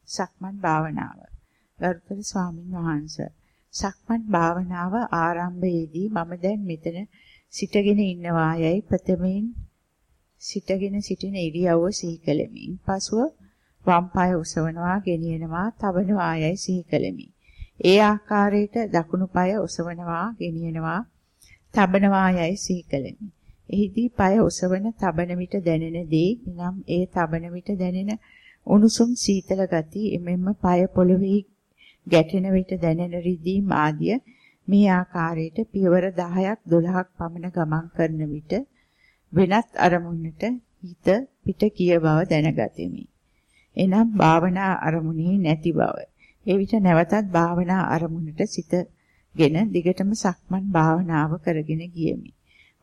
සක්මන් භාවනාව. ගරුතර ස්වාමින් වහන්සේ සක්මන් භාවනාව ආරම්භයේදී මම දැන් මෙතන සිටගෙන ඉන්නවා යයි ප්‍රථමයෙන් සිටගෙන සිටින ඉරියව්ව සිහි කළෙමි. පසුව වම් පාය ඔසවනවා, ගෙනියනවා, තබනවා යයි සිහි කළෙමි. ඒ ආකාරයට දකුණු පාය ඔසවනවා, ගෙනියනවා, තබනවා යයි සිහි කළෙමි. එහිදී পায় ඔසවන තබන විට දැනෙන දේ නම් ඒ තබන විට දැනෙන උණුසුම් සීතල ගති එමෙන්න পায় පොළවේ ගැටෙන විට දැනෙන රිදීම් ආදිය මේ ආකාරයට පියවර 10ක් 12ක් පමණ ගමන් කරන විට වෙනත් අරමුණට හිත පිට කිය බව දැනගතිමි. එනම් භාවනා අරමුණේ නැති බව. එවිට නැවතත් භාවනා අරමුණට සිතගෙන දිගටම සක්මන් භාවනාව කරගෙන ගියමි.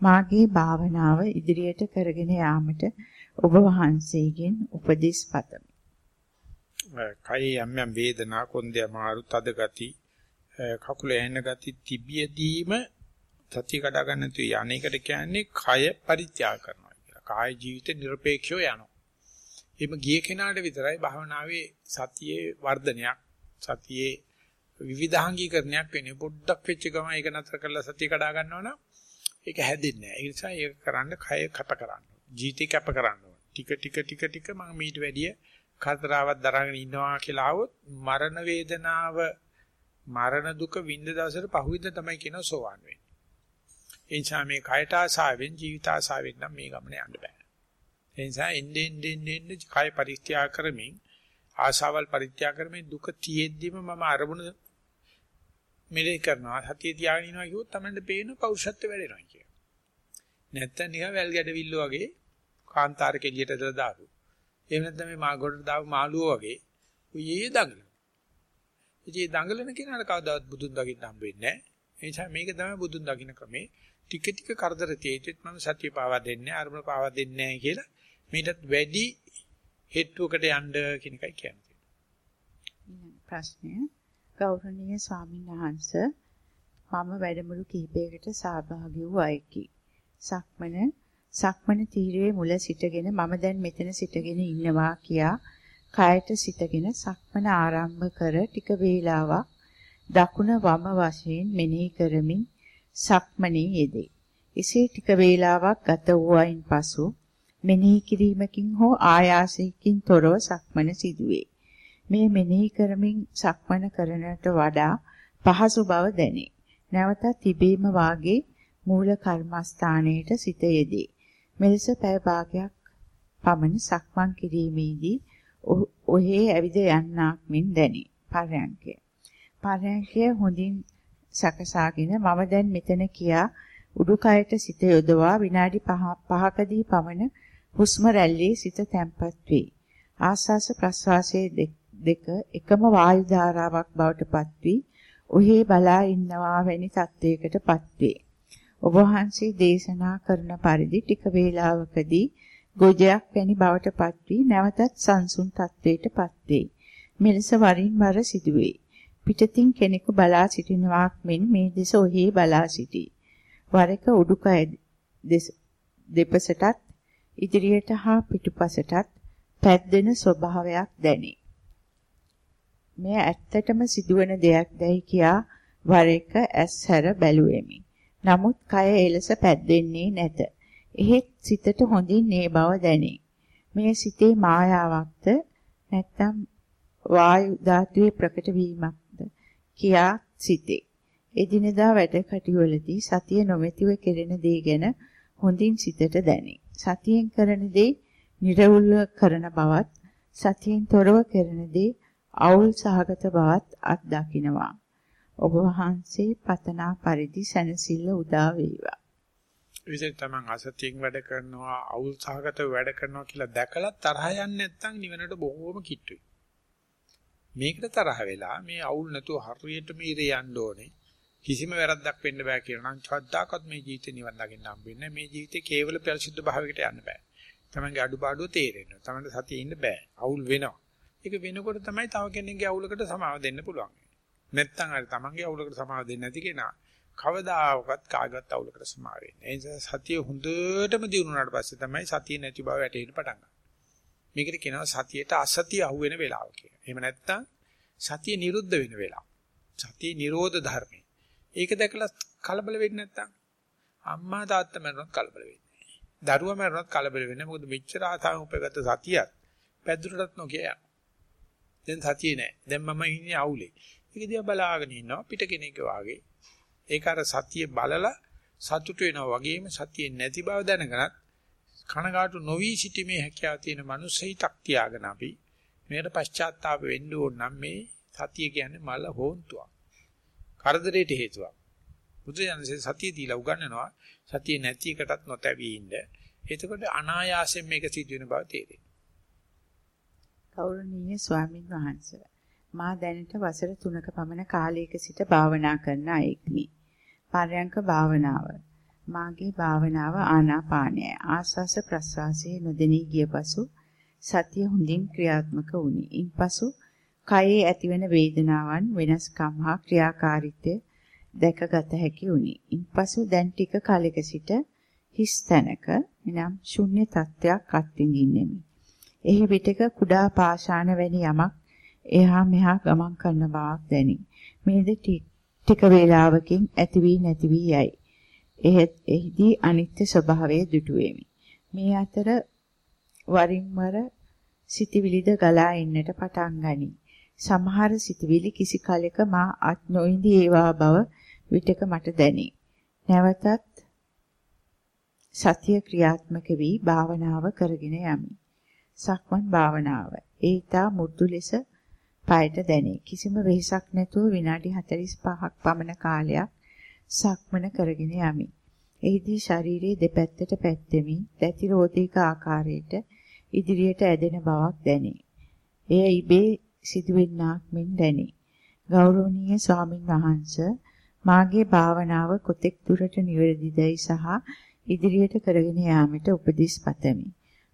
මාගේ භාවනාව ඉදිරියට කරගෙන යාමට ඔබ වහන්සේගෙන් උපදෙස් පතමි. කයි යම් යම් වේදනා කොන්දේ අමාරු තද ගති කකුල ඇහෙන ගති තිබියදීම සත්‍ය කඩා ගන්න නැතුව යන එකට කියන්නේ කය පරිත්‍යාග කරනවා කියලා. කාය ජීවිත নিরপেক্ষව යනවා. එimhe ගිය කෙනාට විතරයි භාවනාවේ සතියේ වර්ධනයක් සතියේ විවිධාංගීකරණයක් වෙන්නේ. පොඩ්ඩක් වෙච්ච ගම ඒක නතර කරලා සතිය කඩා ගන්නවනම් ඒක හැදෙන්නේ නැහැ. ඒ නිසා ඒක කරන්න කය කැප කරන්න. ජීවිතේ කැප කරන්න ඕන. ටික ටික ටික ටික මම මීට වැඩිය කරදරාවක් දරාගෙන ඉන්නවා කියලා આવොත් මරණ වේදනාව මරණ දුක විඳ දවසට පහුවින්ද තමයි කියන සෝවාන් වෙන්නේ. ඒ නිසා මේ කයට ආසාවෙන් ජීවිත ආසාවෙන් නම් මේ ගමන යන්න බෑ. ඒ නිසා එන්නේ එන්නේ එන්නේ කය පරිත්‍යාග කරමින් ආසාවල් පරිත්‍යාග කරමින් දුක තියෙද්දිම මම අරමුණ මෙලේ කරනවා සතිය තියාගෙන ඉනවා කිව්වොත් තමයි පේන පෞරුෂත්ව වැඩෙනවා කිය. නැත්තම් නිකන් වැල් ගැඩවිල්ල වගේ කාන්තාරක එළියට දාලා දාපු. එහෙම නැත්නම් මේ මාගොඩට දාපු මාළුවෝ වගේ උයේ දඟලන. ඉතින් දඟලන කෙනාට කවදාවත් බුදුන් දකින්න හම්බ වෙන්නේ නැහැ. ඒ නිසා මේක තමයි බුදුන් දකින්න ක්‍රමේ. ටික ටික කරදර තියෙද්දිත් මම සතිය පාවා දෙන්නේ අරමුණ පාවා දෙන්නේ නැහැ කියලා මීටත් වැඩි හෙට්ටුවකට යන්න කියන එකයි කියන්නේ. ප්‍රශ්නය ගෞරවනීය ස්වාමීන් වහන්ස මම වැඩමුළු කිහිපයකට සහභාගී වූ අයෙකි. සක්මන සක්මන තීරයේ මුල සිටගෙන මම දැන් මෙතන සිටගෙන ඉන්නවා කියා කයට සිටගෙන සක්මන ආරම්භ කර ටික වේලාවක් දකුණ වම වශයෙන් මෙනෙහි කරමින් සක්මනේ යෙදේ. එසේ ටික වේලාවක් ගත වූයින් පසු මෙනෙහි කිරීමකින් හෝ ආයාසයකින් තොරව සක්මන සිදුවේ. මේ මෙනෙහි කරමින් සක්මන කරනට වඩා පහසු බව දැනේ. නැවත තිබීම වාගේ මූල කර්මස්ථානයේට සිත යෙදේ. මෙලෙස පැය භාගයක් පමණ සක්මන් කිරීමේදී ඔහේ ඇවිද යන්නක් මෙන් දැනේ. පරයන්කය. පරයන්කය හොඳින් සකසාගෙන මම දැන් මෙතන කියා උඩුකයට සිත යොදවා විනාඩි 5කදී පමණ හුස්ම රැල්ලේ සිත තැම්පත් වේ. ආස්වාස ප්‍රස්වාසයේ දෙක එකම වායු ධාරාවක් බවට පත් වී ඔහේ බලා ඉන්නවා වැනි තත්වයකටපත් වේ. ඔබ වහන්සේ දේශනා කරන පරිදි ටික වේලාවකදී ගොජයක් වැනි බවට පත් වී නැවතත් සංසුන් තත්වයටපත් වේ. මෙලෙස වරින් වර සිදුවේ. පිටතින් කෙනෙකු බලා සිටිනවාක් මෙන් මේ දෙස ඔහි බලා සිටී. වර එක උඩුකය දෙපසටත් ඉදිරියට හා පිටුපසටත් පැද්දෙන ස්වභාවයක් දැනේ. මෙය ඇත්තටම සිදුවන දෙයක් දැයි කියා වර එක ඇස් හැර බැලුවෙමි. නමුත් කය එලෙස පැද්දෙන්නේ නැත. එහෙත් සිතට හොඳින් මේ බව දැනේ. මේ සිතේ මායාවක්ද නැත්නම් වායු ධාතුවේ ප්‍රකට වීමක්ද කියා සිතේ. එදිනදා වැඩ කටයුවලදී සතිය නොමැතිව කෙරෙන දේ ගැන හොඳින් සිතට දැනේ. සතියෙන් කරන දේ නිර්වුල්ව කරන බවත් සතියෙන් තොරව කරන දේ අවුල් සහගත බවත් අත්දකින්නවා. ඔබ වහන්සේ පතනා පරිදි සැනසෙල්ල උදා වේවා. විශේෂ තමන් අසතියෙන් වැඩ කරනවා අවුල් සහගතව වැඩ කරනවා කියලා දැකලා තරහ යන්නේ නැත්නම් නිවනට බොහෝම කිට්ටුයි. මේකට තරහ වෙලා මේ අවුල් නැතුව හරියට මීරේ යන්න ඕනේ. කිසිම වැරද්දක් වෙන්න බෑ කියලා නම් ශ්‍රද්ධාකත් මේ ජීවිතේ නිවන් දකින්න හම්බෙන්නේ මේ ජීවිතේ කේවල පරිශුද්ධ භාවයකට යන්න බෑ. තමන්ගේ අඩුපාඩුව තේරෙන්න. තමන්ට සතියේ ඉන්න බෑ. අවුල් වෙනවා. ඒක වෙනකොට තමයි තව කෙනෙක්ගේ අවුලකට සමාව දෙන්න පුළුවන්. නැත්තම් අර තමන්ගේ අවුලකට සමාව දෙන්නේ නැති කෙනා කවදාකවත් කාගවත් අවුලකට සමා වෙන්නේ. ඒ නිසා සතිය හොඳටම දිනුනාට පස්සේ තමයි සතිය නැති බව වැටහෙන්න පටන් ගන්නේ. මේකට කියනවා සතියට අසතිය අහු වෙන වෙලාව කියලා. එහෙම නැත්තම් සතිය නිරුද්ධ වෙන වෙලාව. සතිය නිරෝධ ධර්මයි. ඒක දැකලා කලබල වෙන්නේ නැත්තම් අම්මා තාත්තා මරනොත් කලබල වෙන්නේ. දරුවා මරනොත් කලබල වෙන්නේ. මොකද මෙච්චර ආතාවෙන් උපගත සතියත් පැදුරටත් නොකිය යනවා. දැන් සතියේ නැහැ. දැන් මම ඉන්නේ අවුලේ. ඒක දිහා බලාගෙන ඉන්නවා පිට කෙනෙක් වාගේ. ඒක අර සතිය බලලා සතුට වෙනවා වගේම සතියේ නැති බව දැනගනත් කනගාටු නොවි සිටීමේ හැකියාව තියෙන මනුස්සයිතක් තියාගෙන අපි මේකට පශ්චාත්තාප වෙන්න ඕන නම් මේ සතිය කියන්නේ මල හොන්තුවක්. කරදරයට හේතුවක්. බුදුසසුනේ සතිය දීලා උගන්වනවා සතිය නැති එකටත් නොතැවී ඉන්න. එතකොට අනායාසයෙන් මේක සිදු වෙන බව තේරෙනවා. ගෞරවනීය ස්වාමින් වහන්සේ මා දැනට වසර 3ක පමණ කාලයක සිට භාවනා කරන අයෙක්මි. පර්යංක භාවනාව. මාගේ භාවනාව ආනාපානයයි. ආස්වාස ප්‍රස්වාසයේ නොදෙනී ගිය පසු සතිය හොඳින් ක්‍රියාත්මක වුණි. ඉන්පසු කයේ ඇතිවන වේදනාවන් වෙනස්කම් හා ක්‍රියාකාරීත්වය දැකගත හැකි වුණි. ඉන්පසු දැන් ටික කාලයක සිට හිස් තැනක එනම් ශුන්‍ය තත්ත්වයක් අත්විඳින්නෙමි. එහි පිටක කුඩා පාෂාණ වැනි යමක් එහා මෙහා ගමන් කරන බවක් දැනේ. මේද ටික වේලාවකින් ඇති වී නැති වී යයි. එහෙත් එහිදී අනිත්‍ය ස්වභාවය දුටුවෙමි. මේ අතර වරින් වර සිතවිලිද ගලා එන්නට පටන් ගනී. සමහර සිතවිලි කිසි කලෙක මා අත් නොඉඳී ඒවා බව විටක මට දැනේ. නැවතත් සතිය ක්‍රියාත්මක වී භාවනාව කරගෙන යමි. සක්මන් භාවනාව. ඒ ඊට මුර්ධු ලෙස පයට දැනේ. කිසිම වෙහෙසක් නැතුව විනාඩි 45ක් පමණ කාලයක් සක්මන කරගෙන යමි. එහිදී ශරීරයේ දෙපැත්තට පැද්දෙමින් දැති රෝධික ආකාරයට ඉදිරියට ඇදෙන බවක් දැනේ. එය ඉබේ සිදුවෙන්නක් මෙන් දැනේ. ගෞරවනීය ස්වාමින් වහන්සේ මාගේ භාවනාව කොතෙක් දුරට නිවැරදිදයි සහ ඉදිරියට කරගෙන යාමට උපදෙස් පතමි.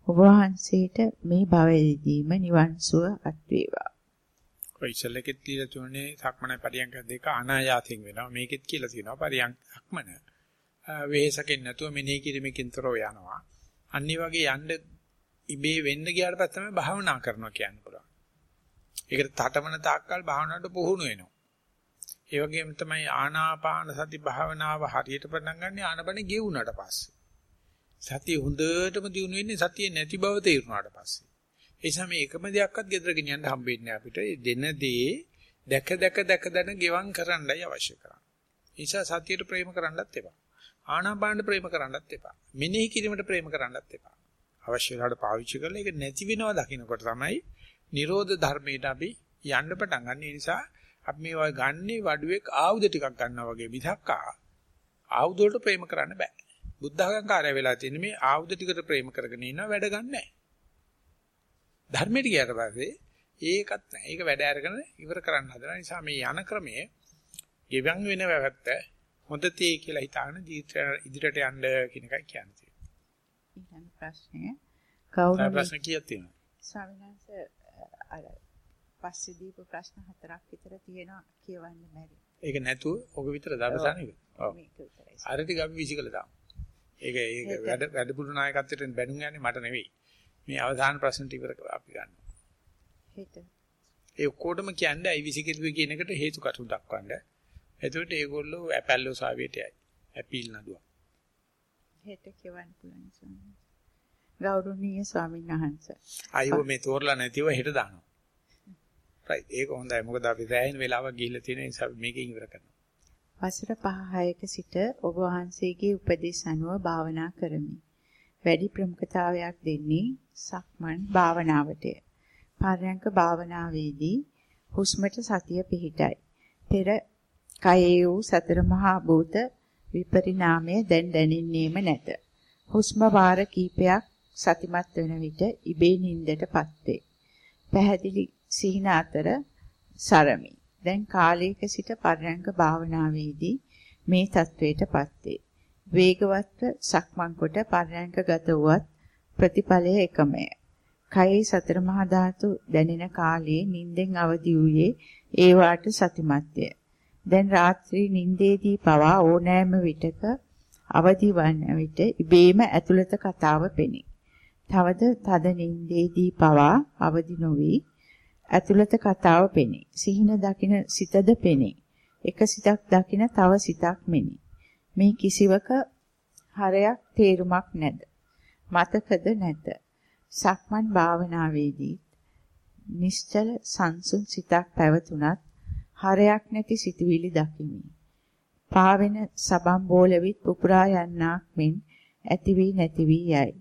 ඔබ වහන්සේට මේ භවයේදීම නිවන් සුව අත් වේවා. ඔය ඉස්සලකෙත් කියලා තුනේ සක්මන පරියන්ක දෙක අනායාසයෙන් වෙනවා. මේකෙත් කියලා තියෙනවා පරියන්ක සක්මන. වෙහෙසකින් නැතුව මෙනෙහි කිරීමකින් තොරව යනවා. අනිත් වගේ යන්න ඉබේ වෙන්න ගියාට පස්සේ තමයි භාවනා කරනවා කියන්න පුළුවන්. ඒකට තටමන තාක්කල් භාවනාවට පුහුණු වෙනවා. ඒ වගේම තමයි ආනාපාන සති භාවනාව හරියට පටන් ගන්න ආනපන ගෙවුනට පස්සේ. සතිය හොඳටම දිනු වෙන්නේ සතිය නැති බව තේරුණාට පස්සේ. ඒ නිසා මේ එකම දෙයක්වත් gedra ගෙනියන්න හම්බෙන්නේ අපිට. දෙන දේ දැක දැක දැක දැන ගෙවම් කරන්නයි අවශ්‍ය කරන්නේ. ඒ නිසා සතියට ප්‍රේම කරන්නත් එපා. ආනාපානට ප්‍රේම කරන්නත් එපා. මෙනෙහි කිරීමට ප්‍රේම කරන්නත් එපා. අවශ්‍ය වෙලාවට පාවිච්චි කරලා ඒක නැති වෙනවා දකින්නකොට තමයි නිරෝධ ධර්මයට අපි යන්න පටන් ගන්න. ඒ නිසා අපි මේවා ගන්නේ වඩුවෙක් ආයුධ ටිකක් ගන්නවා වගේ මිසක් ආයුධ වලට ප්‍රේම කරන්න බෑ. බුද්ධ අහංකාරය වෙලා තියෙන මේ ආයුධ ටිකට ප්‍රේම කරගෙන ඉන්න වැඩ ගන්නෑ. ධර්මයට ගියාට පස්සේ ඒකත් නැහැ. ඒක වැඩ අරගෙන ඉවර කරන්න හදන නිසා මේ යන ක්‍රමය ගෙවන් වෙන වැවත්ත හොඳ තේ කියලා හිතාගෙන ඉදිරියට යන්න කියන එකයි කියන්නේ. ඊළඟ ප්‍රශ්නය කවුරුද ප්‍රශ්න කීයක් තියෙනවද? ස්වාමීන් වහන්සේ අර පස්සේ දීපු ප්‍රශ්න හතරක් විතර තියෙනවා කියවන්න බැරි. ඒක නැතුව ඔක විතර දවසන එක. ඔව්. අර ටික අපි විසිකලා දාමු. ඒක ඒක වැඩ වැඩපුරු නායකත්වයට බැනුම් යන්නේ මට නෙවෙයි. මේ අවසාන ප්‍රශ්න ටික අපි ගන්නවා. හෙට. ඒ ඔක්කොටම කියන්නේ අයි විසිකෙදුවේ කියන එකට හේතු කටු දක්වන්න. එතකොට ඒගොල්ලෝ ඇපැල්ලෝ සාවියට යයි. ඇපිල් නදුවා. හෙට කියවන්න පුළුවන් ස්වාමීන් ගෞරවනීය ස්වාමීන් වහන්සේ. අයියෝ මේ තෝරලා නැතිව හෙට දානවා. right ඒක හොඳයි. මොකද අපි රැයින් වෙලාවක් ගිහිල්ලා තියෙන නිසා මේකෙන් ඉවර කරනවා. වසර 5-6ක සිට ඔබ වහන්සේගේ උපදෙස් අනුව භාවනා කරමි. වැඩි ප්‍රමුඛතාවයක් දෙන්නේ සක්මන් භාවනාවටය. පරයන්ක භාවනාවේදී හුස්මට සතිය පිහිටයි. පෙර කයේ වූ සතර මහා භූත විපරිණාමය දැන් දැනින්නේම නැත. හුස්ම වාර කීපයක් සතිමත් වෙන විට ඉබේ නින්දටපත් වේ. පැහැදිලි සිහින අතර සරමි. දැන් කාලයක සිට පරයන්ක භාවනාවේදී මේ தത്വයටපත් වේ. වේගවත්ව සක්මන් කොට පරයන්ක ගත වුවත් ප්‍රතිඵලය එකමය. කයේ සතර මහා ධාතු දැනෙන කාලයේ නිින්දෙන් අවදි වූයේ ඒ වාට සතිමත්ය. දැන් රාත්‍රී නිින්දේදී පවා ඕනෑම විටක අවදි වන විට ඉබේම ඇතුළත කතාව පෙනේ. තවද තද නිින්දේදී පවා අවදි නොවි ඇතුළත කතාව පෙනේ. සිහින දකින සිතද පෙනේ. එක සිතක් දකින තව සිතක් මෙනි. මේ කිසිවක හරයක් තේරුමක් නැද. මතකද නැත. සක්මන් භාවනාවේදී නිශ්චල සංසුන් සිතක් පැවතුනත් හරයක් නැති සිතුවිලි දකිමි. පාවෙන සබම් බෝලවිත් පුපුරා යන්නක් මෙන් ඇති වී නැති වී යයි.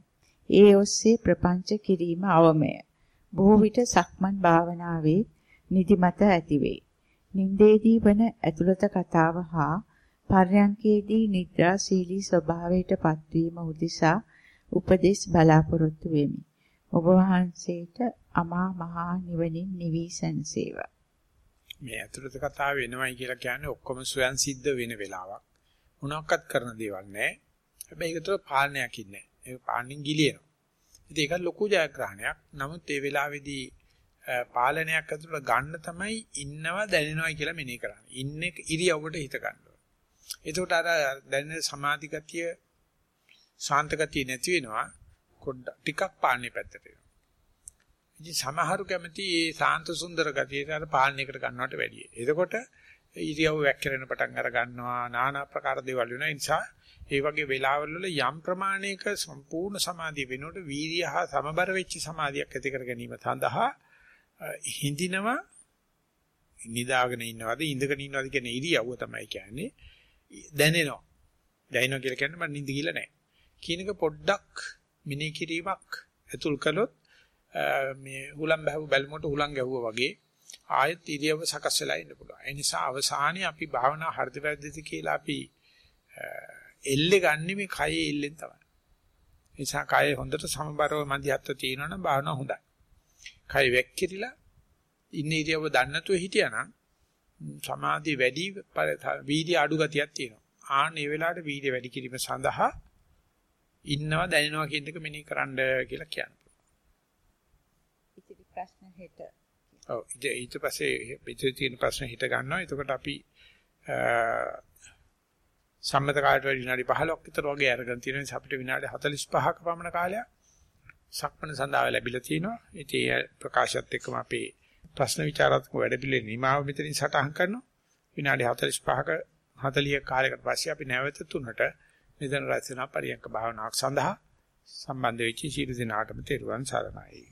ඒ ඔස්සේ ප්‍රපංච කිරීම අවමය. බොහෝ විට සක්මන් භාවනාවේ නිදිමත ඇතිවේ. නින්දේදී වන ඇතුළත කතාව හා පර්යංකේදී නිද්‍රාශීලී ස්වභාවයට පත්වීම උදෙසා උපදෙස් බලාපොරොත්තු වෙමි. ඔබ වහන්සේට අමා මහා නිවනින් නිවී සැනසේවා. මේ ඇතුළත කතාව වෙනවයි කියලා කියන්නේ ඔක්කොම ස්වයන් සිද්ධ වෙන වෙලාවක්. මොනවාක්වත් කරන දේවල් නැහැ. හැබැයි ඒකට පාලනයක් ඉන්නේ නැහැ. ඒක පාලනින් ගිලිනවා. ඉතින් ඒක ලොකු ජයග්‍රහණයක්. නමුත් ඒ වෙලාවේදී පාලනයක් ඇතුළට ගන්න තමයි ඉන්නවා දැනෙනවා කියලා මෙනෙහි කරන්නේ. ඉන්නේ ඉරියව්වට හිත ගන්නවා. එතකොට අර දැනෙන සමාධි ගතිය ශාන්ත ගතිය නැති වෙනවා. පොඩ්ඩක් ටිකක් පාන්නේ පැත්තට එනවා. ඉතින් සමහරු කැමති මේ සාන්ත සුන්දර ගතියට අර පාලනයකට ගන්නවට වැඩිය. එතකොට ඉරියව් වැක්කිරෙන පටන් අර ගන්නවා নানা ප්‍රකාර දේවල් වෙනවා. ඒ නිසා ඒ වගේ වෙලාවල් වල යම් ප්‍රමාණයක සම්පූර්ණ සමාධිය වෙනකොට වීර්ය හා සමබර වෙච්ච සමාධියක් ඇති කර ගැනීම සඳහා හිඳිනවා නිදාගෙන ඉන්නවද ඉඳගෙන ඉන්නවද කියන ඉරියව්ව තමයි කියන්නේ දැනෙනවා. දැනෙනවා කියලා කියන්නේ මම නිදි කියලා නැහැ. කියන එක පොඩ්ඩක් මිනී කිරීමක් ඇතුල් කළොත් මේ හුලම් බහව බැලුමට හුලම් ගැහුවා වගේ ආයෙත් ඉරියව්ව සකස් වෙලා ඉන්න පුළුවන්. ඒ නිසා අවසානයේ අපි භාවනා හරිද වැරදිද කියලා අපි එල්ලේ ගන්න මේ කයේ එල්ලෙන් තමයි. ඒ නිසා කය හොඳට සමබරව මැදිහත්ව තියෙනවනම් භාවනාව හොඳයි. කය වැක්කිරිලා ඉන්න ඉරියව්ව දන්නේ නැතුව හිටියානම් සමාධිය වැඩි වීර්ය අඩු ගතියක් තියෙනවා. ආන් මේ වෙලාවට වීර්ය වැඩි කිරීම සඳහා ඉන්නවා දැනෙනවා කියන එක මෙනෙහි කරන්න කියලා කියනවා. ඉතිරි ප්‍රශ්න හෙට. ඔව් ඊට පස්සේ පිටේ තියෙන ප්‍රශ්න හිත ගන්නවා. එතකොට අපි සම්මත කාලයට විනාඩි 15ක් විතර වගේ අරගෙන තියෙන නිසා අපිට විනාඩි 45ක පමණ කාලයක් සක්මණ සඳහා ලැබිලා තිනවා. ඉතින් ඒ ප්‍රකාශයත් එක්කම අපේ ප්‍රශ්න විචාරාත්මක වැඩපිළිවෙල නිමාව මෙතනින් සටහන් කරනවා. විනාඩි 45ක 40 කාලයකට පස්සේ අපි නැවත තුනට මෙතන රැස් වෙනා පරියන්ක භාවනාවක් සඳහා සම්බන්ධ වෙච්ච ශීල දිනාටම තෙරුවන් සරණයි.